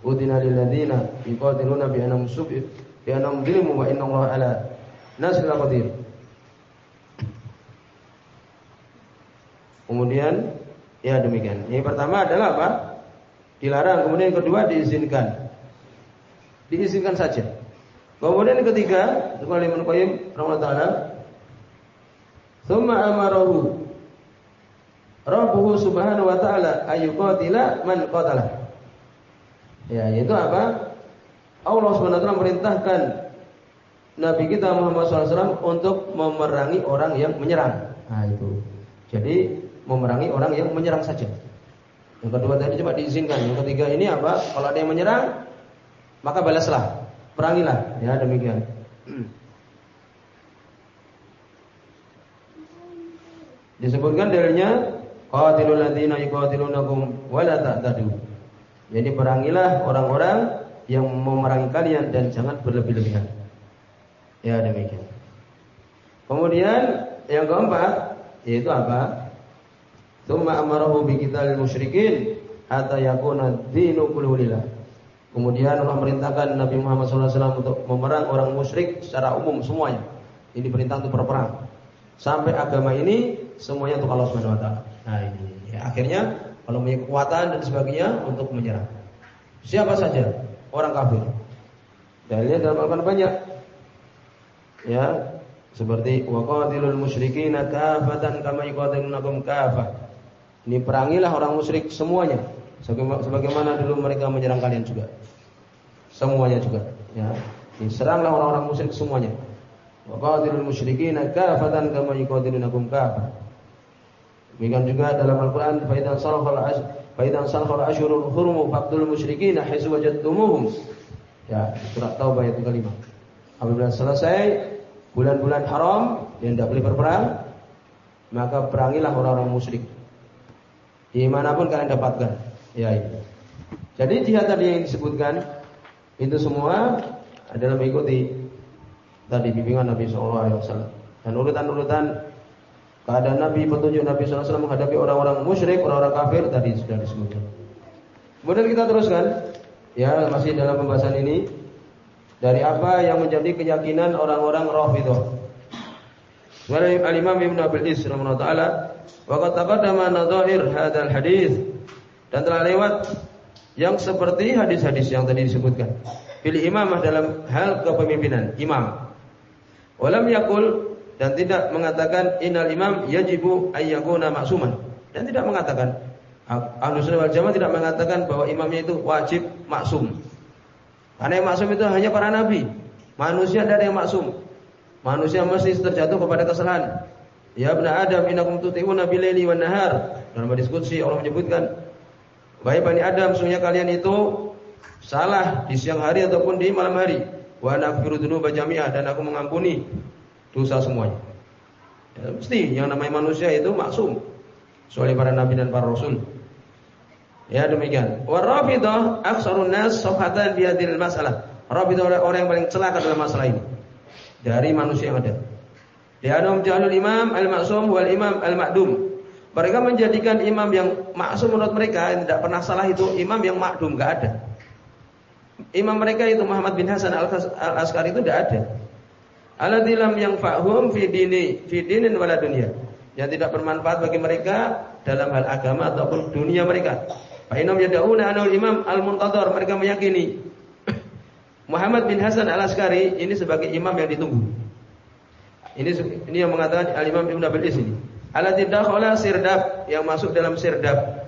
Udina lil ladzina yuqatiluna bi annahum sub'i bi annahum zulimu wa inna Allah ala nasril qadir. Kemudian ya demikian. Yang pertama adalah apa? Dilarang, kemudian yang kedua diizinkan. Diizinkan saja. Kemudian ketiga, Ibnu Ibnu Qayyim rahimahullah taala, "Tsumma amarahu Rabbuhu subhanahu wa ta'ala ayyuqatila man qatalah." Ya, yaitu apa? Allah SWT memerintahkan Nabi kita Muhammad SAW untuk memerangi orang yang menyerang. Nah itu. Jadi memerangi orang yang menyerang saja. Yang kedua tadi coba diizinkan. Yang ketiga ini apa? Kalau ada yang menyerang, maka balaslah, perangilah. Ya demikian. Disebutkan dalilnya qatilul ladzina yuqatilunakum wa la ta'tadu. Jadi perangilah orang-orang yang memerangi kalian dan jangan berlebih-lebihan. Ya demikian. Kemudian yang keempat yaitu apa? Tsumma amarahu bi qitalil musyrikin hatta yakuna dinu kulluhulillah. Kemudian Allah merintahkan Nabi Muhammad SAW untuk memerang orang musyrik secara umum semuanya. Ini perintah untuk berperang. Sampai agama ini semuanya untuk Allah Subhanahu wa taala. Nah ini ya, akhirnya kalau punya kekuatan dan sebagainya untuk menyerang. Siapa saja orang kafir. Dalilnya dalam Al-Qur'an banyak. Ya, seperti waqatilul musyrikin kafatan kama kafah. Ini perangilah orang musyrik semuanya sebagaimana dulu mereka menyerang kalian juga. Semuanya juga, ya. Diseranglah orang-orang musyrik semuanya. Waqatilul musyrikin kafatan kama yuqatilunakum kafah. Demikian juga dalam Al-Qur'an faidan salafal ash faidan salafal ashurul hurum faqtul musyrikin haitsu wajadtumuhum. Ya, surat Taubah ayat kelima. Apabila selesai bulan-bulan haram yang tidak boleh berperang, maka perangilah orang-orang musyrik. Di mana pun kalian dapatkan. Ya itu. Jadi jihad tadi yang disebutkan itu semua adalah mengikuti tadi bimbingan Nabi Shallallahu Alaihi Wasallam dan urutan-urutan keadaan Nabi, petunjuk Nabi SAW menghadapi orang-orang musyrik, orang-orang kafir tadi sudah disebutkan. Kemudian kita teruskan, ya masih dalam pembahasan ini dari apa yang menjadi keyakinan orang-orang Rafidhah. Sebenarnya Al-Imam Ibn Abil Is taala wa qad taqaddama nadhahir hadzal hadis dan telah lewat yang seperti hadis-hadis yang tadi disebutkan. Pilih imamah dalam hal kepemimpinan, imam. Walam yakul dan tidak mengatakan innal imam yajibu ayyakuna maksuman dan tidak mengatakan Ahlus Sunnah wal Jamaah tidak mengatakan bahwa imamnya itu wajib maksum. Karena yang maksum itu hanya para nabi. Manusia tidak ada yang maksum. Manusia mesti terjatuh kepada kesalahan. Ya benar Adam innakum tuti'una bilaili wan nahar. Dalam diskusi Allah menyebutkan Baik Bani Adam, sungguhnya kalian itu salah di siang hari ataupun di malam hari. Wa naghfiru dzunuba jami'a dan aku mengampuni dosa semuanya. Ya, mesti yang namanya manusia itu maksum. Soalnya para nabi dan para rasul. Ya demikian. Warafidah aksarun nas sofhatan biadil masalah. Rafidah orang yang paling celaka dalam masalah ini. Dari manusia yang ada. Lianum jalul imam al-maksum wal imam al-makdum. Mereka menjadikan imam yang maksum menurut mereka yang tidak pernah salah itu imam yang makdum, enggak ada. Imam mereka itu Muhammad bin Hasan al-Askari itu tidak ada. Aladilam yang fahum fi dini fi dinin wala dunia. Yang tidak bermanfaat bagi mereka dalam hal agama ataupun dunia mereka. Fa'inam yada'una anul imam al-muntadhar. Mereka meyakini Muhammad bin Hasan al-Askari ini sebagai imam yang ditunggu. Ini ini yang mengatakan al-Imam Ibnu Abil ini. Alati dakhala sirdab yang masuk dalam sirdab.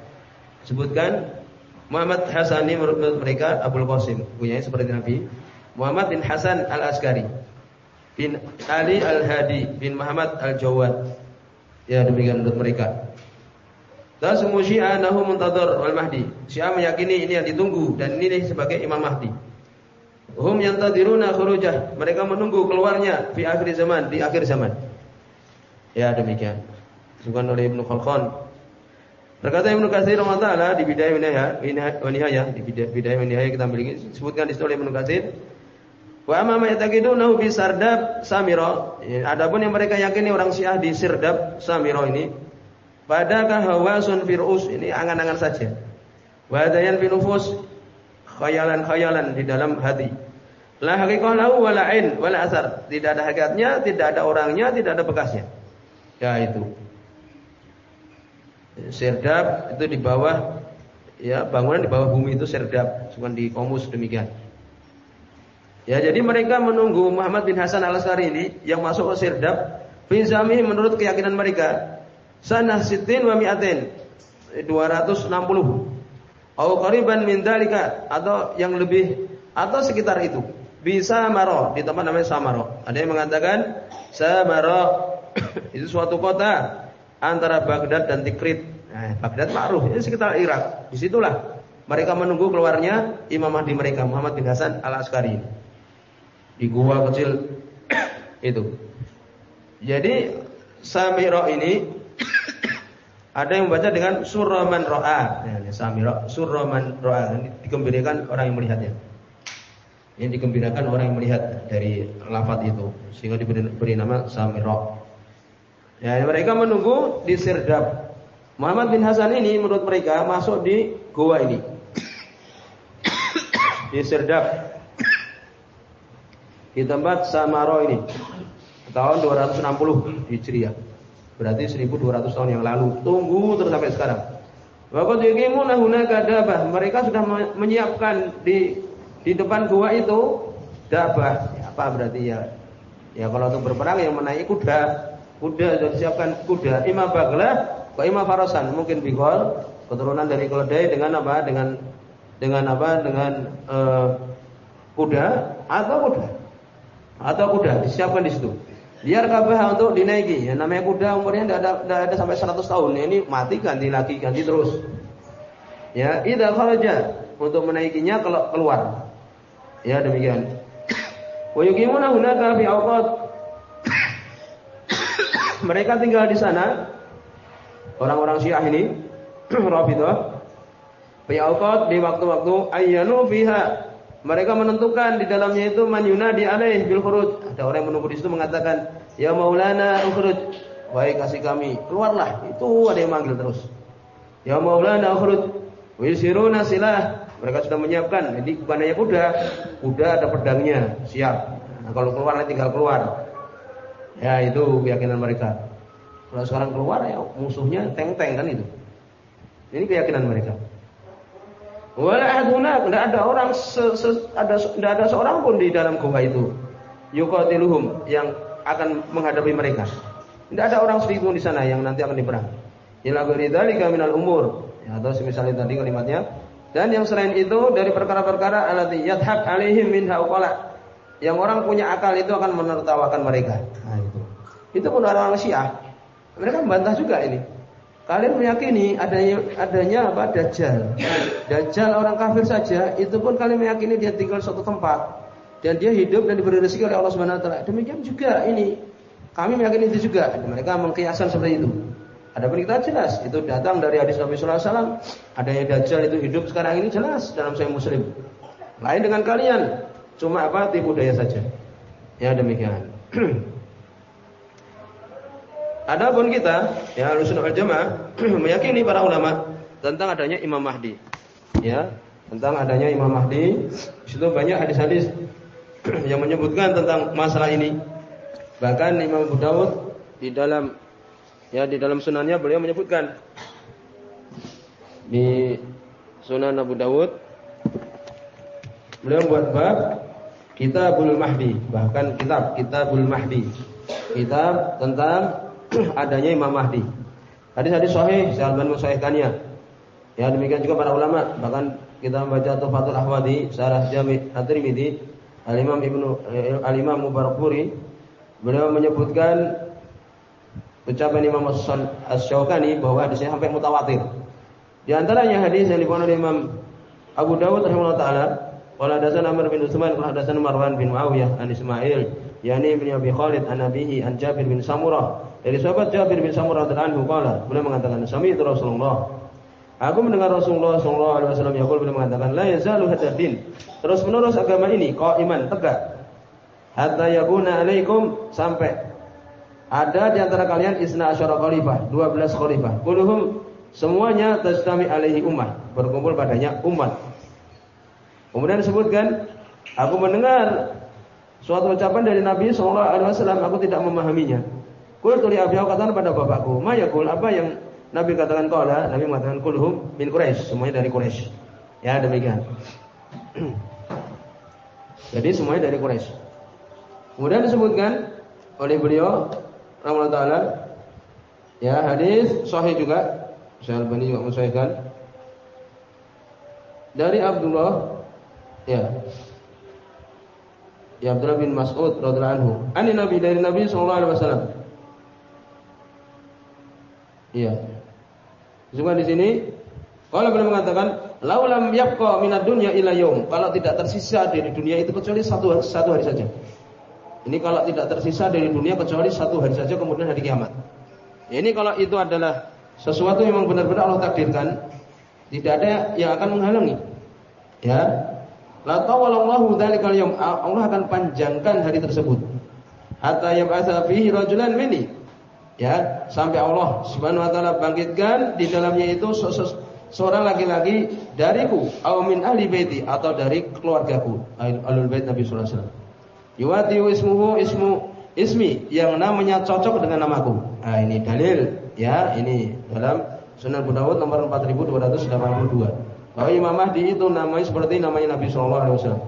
Sebutkan Muhammad Hasan ini menurut mereka Abdul Qasim, punya seperti Nabi. Muhammad bin Hasan al-Askari bin Ali al-Hadi bin Muhammad al-Jawad. Ya demikian menurut mereka. Dan semua Syiah nahu muntadhar wal Mahdi. Syiah meyakini ini yang ditunggu dan ini sebagai Imam Mahdi. Hum yantadiruna khurujah. Mereka menunggu keluarnya di akhir zaman, di akhir zaman. Ya demikian. Disebutkan oleh Ibnu Khalqan. Berkata Ibnu Katsir rahimahullah di Bidayah wa Nihayah, di Bidayah wa kita memiliki sebutkan di situ oleh Ibnu Katsir Wa amma ma yataqidunahu bi sardab samira. Ya, adapun yang mereka yakini orang Syiah di sirdab samira ini Padahal hawasun firus ini angan-angan saja. Wadayan finufus khayalan-khayalan di dalam hati. La haqiqah lahu wala ain wala asar. Tidak ada hakikatnya, tidak ada orangnya, tidak ada bekasnya. Ya itu. Sirdab itu di bawah ya bangunan di bawah bumi itu sirdab, bukan di komus demikian. Ya jadi mereka menunggu Muhammad bin Hasan al Asari ini yang masuk ke sirdab. Finzami menurut keyakinan mereka Sanah sitin wa mi'atin 260 Au qariban min dalika atau yang lebih atau sekitar itu. Bisa maro di tempat namanya Samaro. Ada yang mengatakan Samaro itu suatu kota antara Baghdad dan Tikrit. Nah, Baghdad ma'ruf, ini sekitar Irak. Di situlah mereka menunggu keluarnya Imam Mahdi mereka Muhammad bin Hasan Al Askari di gua kecil itu. Jadi Samiro ini ada yang membaca dengan surraman ro'a. Ya, samira surraman ro'a. Ini digembirakan orang yang melihatnya. Ini digembirakan orang yang melihat dari lafaz itu sehingga diberi, diberi nama samira. Ya, mereka menunggu di Sirdab. Muhammad bin Hasan ini menurut mereka masuk di goa ini. di Sirdab. Di tempat Samaro ini. Tahun 260 Hijriah. Berarti 1200 tahun yang lalu. Tunggu terus sampai sekarang. Waqad yuqimuna hunaka dabah. Mereka sudah menyiapkan di di depan gua itu dabah. Ya, apa berarti ya? Ya kalau untuk berperang yang menaiki kuda. Kuda sudah disiapkan kuda. Imam baglah, wa imam farasan. Mungkin bigol keturunan dari keledai dengan apa? Dengan dengan apa? Dengan uh, kuda atau kuda atau kuda disiapkan di situ. Biar kabah untuk dinaiki. Ya, namanya kuda umurnya tidak ada, tidak ada sampai 100 tahun. Ini mati ganti lagi, ganti terus. Ya, idza kharaja untuk menaikinya kalau keluar. Ya, demikian. Wa yuqimuna hunaka fi awqat Mereka tinggal di sana orang-orang Syiah ini Rafidhah fi di waktu-waktu ayyanu fiha mereka menentukan di dalamnya itu man yunadi alaih bil khuruj. Ada orang yang menunggu di situ mengatakan, "Ya Maulana ukhruj." Baik kasih kami, keluarlah. Itu ada yang manggil terus. Ya Maulana ukhruj. Wa yusiruna silah. Mereka sudah menyiapkan. Jadi bukan hanya kuda, kuda ada pedangnya, siap. Nah, kalau keluar tinggal keluar. Ya itu keyakinan mereka. Kalau sekarang keluar ya musuhnya teng-teng kan itu. Ini keyakinan mereka. Wala ahaduna, tidak ada orang se, se, ada tidak ada seorang pun di dalam gua itu. Yuqatiluhum yang akan menghadapi mereka. Tidak ada orang sedikit di sana yang nanti akan diperang. Ila dzalika minal umur. Ya, atau misalnya tadi kalimatnya. Dan yang selain itu dari perkara-perkara alati yathak alaihim min hauqala. Yang orang punya akal itu akan menertawakan mereka. Itu. Pun orang-orang Syiah. Mereka membantah juga ini. Kalian meyakini adanya adanya apa? Dajjal. Dajjal orang kafir saja, itu pun kalian meyakini dia tinggal di suatu tempat dan dia hidup dan diberi rezeki oleh Allah Subhanahu wa. Demikian juga ini. Kami meyakini itu juga. Mereka mengkiaskan seperti itu. Adapun kita jelas itu datang dari hadis Nabi sallallahu alaihi wasallam, adanya dajjal itu hidup sekarang ini jelas dalam Sahih Muslim. Lain dengan kalian, cuma apa tipu daya saja. Ya demikian. Adapun kita, ya Ahlussunnah wal Jamaah meyakini para ulama tentang adanya Imam Mahdi. Ya, tentang adanya Imam Mahdi. Di situ banyak hadis-hadis yang menyebutkan tentang masalah ini. Bahkan Imam Abu Dawud di dalam Ya di dalam sunannya beliau menyebutkan di Sunan Abu Dawud beliau buat bab Kitabul Mahdi, bahkan kitab Kitabul Mahdi. Kitab tentang adanya Imam Mahdi. Hadis-hadis sahih, Syalban mensahihkannya. Ya demikian juga para ulama, bahkan kita membaca Tufatul Ahwadi, Syarah Jami' At-Tirmidzi, Al-Imam Ibnu eh, Al-Imam Mubarakpuri beliau menyebutkan ucapan Imam As-Syaukani bahwa hadisnya sampai mutawatir. Di antaranya hadis yang dibawakan oleh Imam Abu Dawud rahimahullah taala, qala hadatsana Amr bin Utsman qala hadatsana Marwan bin Muawiyah an Ismail, yani bin Abi Khalid an Nabihi an Jabir bin Samurah. Dari sahabat Jabir bin Samurah radhiyallahu anhu qala, beliau mengatakan, "Sami itu Rasulullah." Aku mendengar Rasulullah sallallahu alaihi wasallam yaqul beliau mengatakan, "La yazalu hadzal Terus menerus agama ini qaiman tegak. Hatta yakuna alaikum sampai ada di antara kalian isna asyara khalifah, 12 khalifah. Kulluhum semuanya tajtami alaihi ummah, berkumpul padanya umat. Kemudian disebutkan, aku mendengar suatu ucapan dari Nabi sallallahu alaihi wasallam, aku tidak memahaminya. Kul tuli Abi katakan pada bapakku, "Mayakul apa yang Nabi katakan qala?" Nabi mengatakan kulhum min Quraisy, semuanya dari Quraisy. Ya, demikian. Jadi semuanya dari Quraisy. Kemudian disebutkan oleh beliau rahimahullah taala ya hadis sahih juga Syekh Albani juga mensahihkan dari Abdullah ya ya Abdullah bin Mas'ud radhiyallahu anhu ani Nabi dari Nabi sallallahu alaihi wasallam iya Juga di sini kalau beliau mengatakan laulam yabqa minad dunya ila yaum kalau tidak tersisa dari dunia itu kecuali satu satu hari saja ini kalau tidak tersisa dari dunia kecuali satu hari saja kemudian hari kiamat. Ini kalau itu adalah sesuatu yang benar-benar Allah takdirkan, tidak ada yang akan menghalangi. Ya. La tawallahu dzalikal yaum. Allah akan panjangkan hari tersebut. Hatta yab'atsa fihi rajulan mini. Ya, sampai Allah Subhanahu wa taala bangkitkan di dalamnya itu seorang laki-laki dariku, au min ahli baiti atau dari keluargaku, alul bait Nabi sallallahu alaihi wasallam. Yuwati ismuhu ismu ismi yang namanya cocok dengan namaku. Nah, ini dalil ya, ini dalam Sunan Abu Dawud nomor 4282. Bahwa Imam Mahdi itu namanya seperti namanya Nabi sallallahu alaihi wasallam.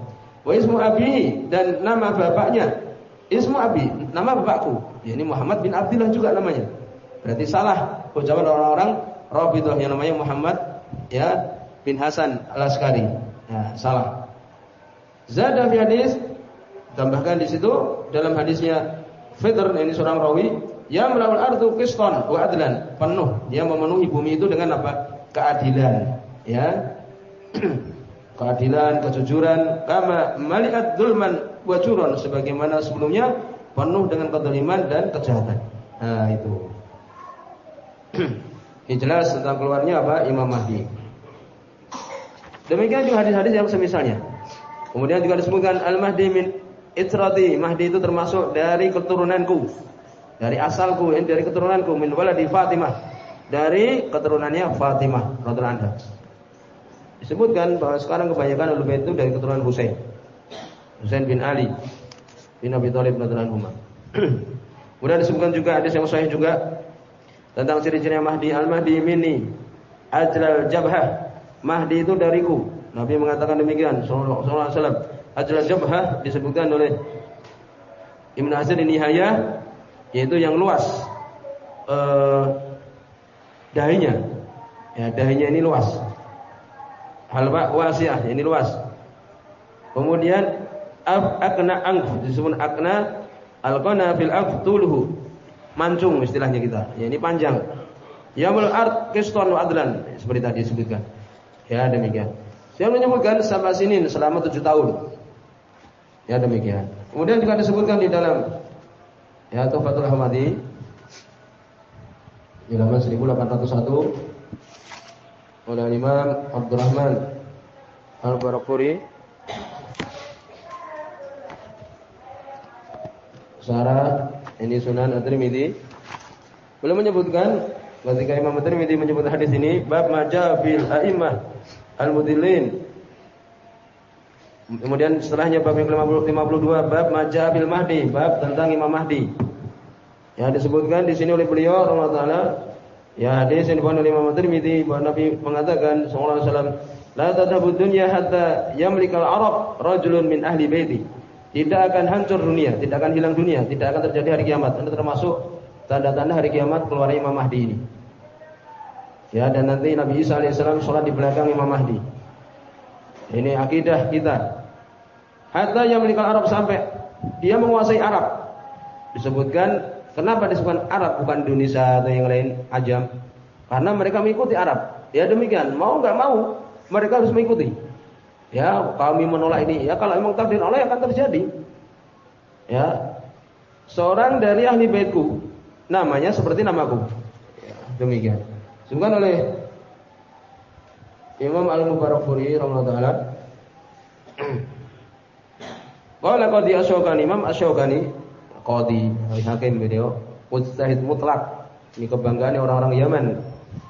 Wa ismu abi dan nama bapaknya ismu abi, nama bapakku. Ya, ini Muhammad bin Abdullah juga namanya. Berarti salah ucapan orang-orang Rafidhah yang namanya Muhammad ya bin Hasan Al-Askari. Ya, salah. Zada fi hadis Tambahkan di situ dalam hadisnya Fitr ini seorang rawi yang melawan artu kiston wa adlan penuh dia memenuhi bumi itu dengan apa keadilan ya keadilan kejujuran kama maliat dulman wa juron sebagaimana sebelumnya penuh dengan kedoliman dan kejahatan. Nah itu. Ini jelas tentang keluarnya apa? Imam Mahdi. Demikian juga hadis-hadis yang semisalnya. Kemudian juga disebutkan Al-Mahdi min itrati. Mahdi itu termasuk dari keturunanku. Dari asalku yang dari keturunanku. Min waladi Fatimah. Dari keturunannya Fatimah anha disebutkan bahwa sekarang kebanyakan ulama itu dari keturunan Husain Husain bin Ali bin Abi Thalib radhiyallahu anhu Kemudian disebutkan juga ada yang sahih juga tentang ciri-ciri Mahdi al-Mahdi mini ajlal jabhah Mahdi itu dariku Nabi mengatakan demikian sallallahu alaihi wasallam Ajra jabhah disebutkan oleh Ibn Hazir ini Nihayah yaitu yang luas uh, dahinya. Ya, dahinya ini luas. Halwa wasiah, ini luas. Kemudian af akna ang disebut akna alqana fil af tuluhu. Mancung istilahnya kita. Ya, ini panjang. Yamul art kiston wa adlan seperti tadi disebutkan. Ya, demikian. Saya menyebutkan sampai sini selama tujuh tahun. Ya demikian. Kemudian juga disebutkan di dalam ya Tuhfatul Ahmadi di halaman 1801 oleh Imam Abdurrahman Al-Barakuri Sarah ini Sunan At-Tirmidzi. Belum menyebutkan ketika Imam At-Tirmidzi menyebut hadis ini bab maja bil al-mudillin. Kemudian setelahnya bab yang ke-52 bab maja bil mahdi, bab tentang Imam Mahdi. Ya disebutkan di sini oleh beliau Allah taala ya hadis yang dibawakan oleh Imam Tirmidzi bahwa Nabi mengatakan sallallahu alaihi wasallam la tadhabud dunya hatta yamlikal arab rajulun min ahli baiti tidak akan hancur dunia, tidak akan hilang dunia, tidak akan terjadi hari kiamat. Ini termasuk tanda-tanda hari kiamat keluar Imam Mahdi ini. Ya, dan nanti Nabi Isa alaihissalam sholat di belakang Imam Mahdi. Ini akidah kita. Hatta yang menikah Arab sampai dia menguasai Arab. Disebutkan kenapa disebutkan Arab bukan Indonesia atau yang lain ajam? Karena mereka mengikuti Arab. Ya demikian, mau nggak mau mereka harus mengikuti. Ya, kami menolak ini. Ya, kalau memang takdir Allah akan terjadi. Ya. Seorang dari ahli baitku namanya seperti namaku. Ya, demikian. Sungguh oleh Imam Al-Mubarakfuri rahimahullah taala. Qala qadi Asyokani, Imam Asyokani qadi hakim beliau mujtahid mutlak. Ini kebanggaan orang-orang Yaman.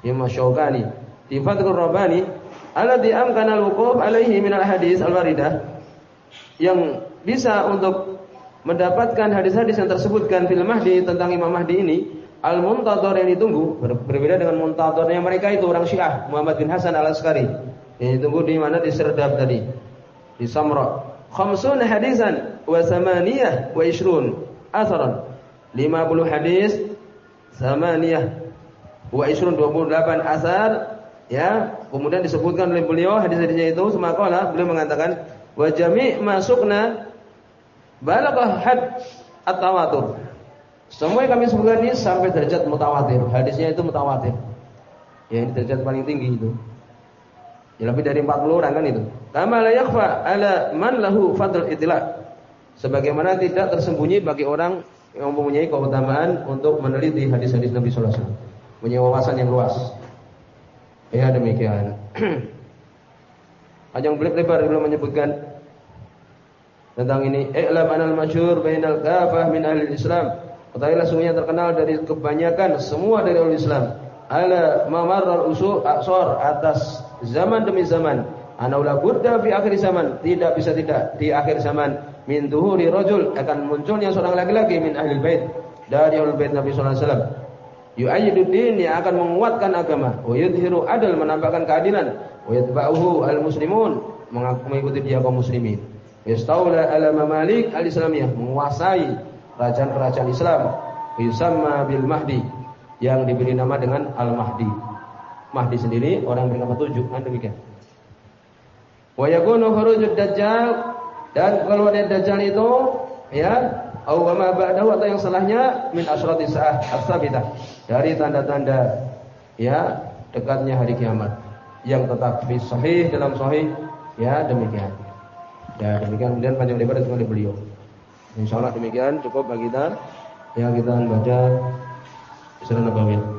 Imam Asyokani di Fathul Rabbani alladzi amkana al-wuquf alaihi min al-hadis al-waridah. Yang bisa untuk mendapatkan hadis-hadis yang tersebutkan fil Mahdi tentang Imam Mahdi ini al-muntadhar yang ditunggu ber berbeda dengan muntadharnya mereka itu orang Syiah Muhammad bin Hasan al-Askari. Yang ditunggu di mana? Di Serdab tadi. Di Samra. Khamsun hadisan wa samaniyah wa ishrun asaran 50 hadis samaniyah wa ishrun 28 asar Ya, kemudian disebutkan oleh beliau hadis-hadisnya itu semakalah beliau mengatakan wa jami' masukna balagha had at-tawatur. Semua yang kami sebutkan ini sampai derajat mutawatir. Hadisnya itu mutawatir. Ya, ini derajat paling tinggi itu. Ya, lebih dari 40 orang kan itu. Kama la yakhfa ala man lahu fadl itila. Sebagaimana tidak tersembunyi bagi orang yang mempunyai keutamaan untuk meneliti hadis-hadis Nabi sallallahu alaihi wasallam. Punya wawasan yang luas. Ya demikian. Ajang Blik lebar belum menyebutkan tentang ini. I'lam anal masyhur bainal kafah min ahli Islam. Ketahuilah sungguhnya terkenal dari kebanyakan semua dari ahli Islam. Ala mamarral usul aksor atas zaman demi zaman. Anaula budda fi akhir zaman. Tidak bisa tidak di akhir zaman. Min duhuri rajul akan munculnya seorang laki-laki min ahli bait dari ahli bait Nabi sallallahu alaihi wasallam yu'ayyiduddin yang akan menguatkan agama. Wa yudhiru adal menampakkan keadilan. Wa al-muslimun mengikuti dia kaum muslimin. Yastaula ala mamalik al-islamiyah menguasai kerajaan-kerajaan Islam. Yusamma bil mahdi yang diberi nama dengan al-mahdi. Mahdi sendiri orang yang berikan petunjuk kan demikian. Wa yakunu khurujud dajjal dan keluarnya dajjal itu ya Au ma ba'dahu atau yang salahnya min asyrati sa'ah as-sabitah. Dari tanda-tanda ya dekatnya hari kiamat yang tetap fi sahih dalam sahih ya demikian. Ya demikian kemudian panjang lebar itu oleh beliau. Insyaallah demikian cukup bagi kita yang kita baca Sunan Nabawiyah.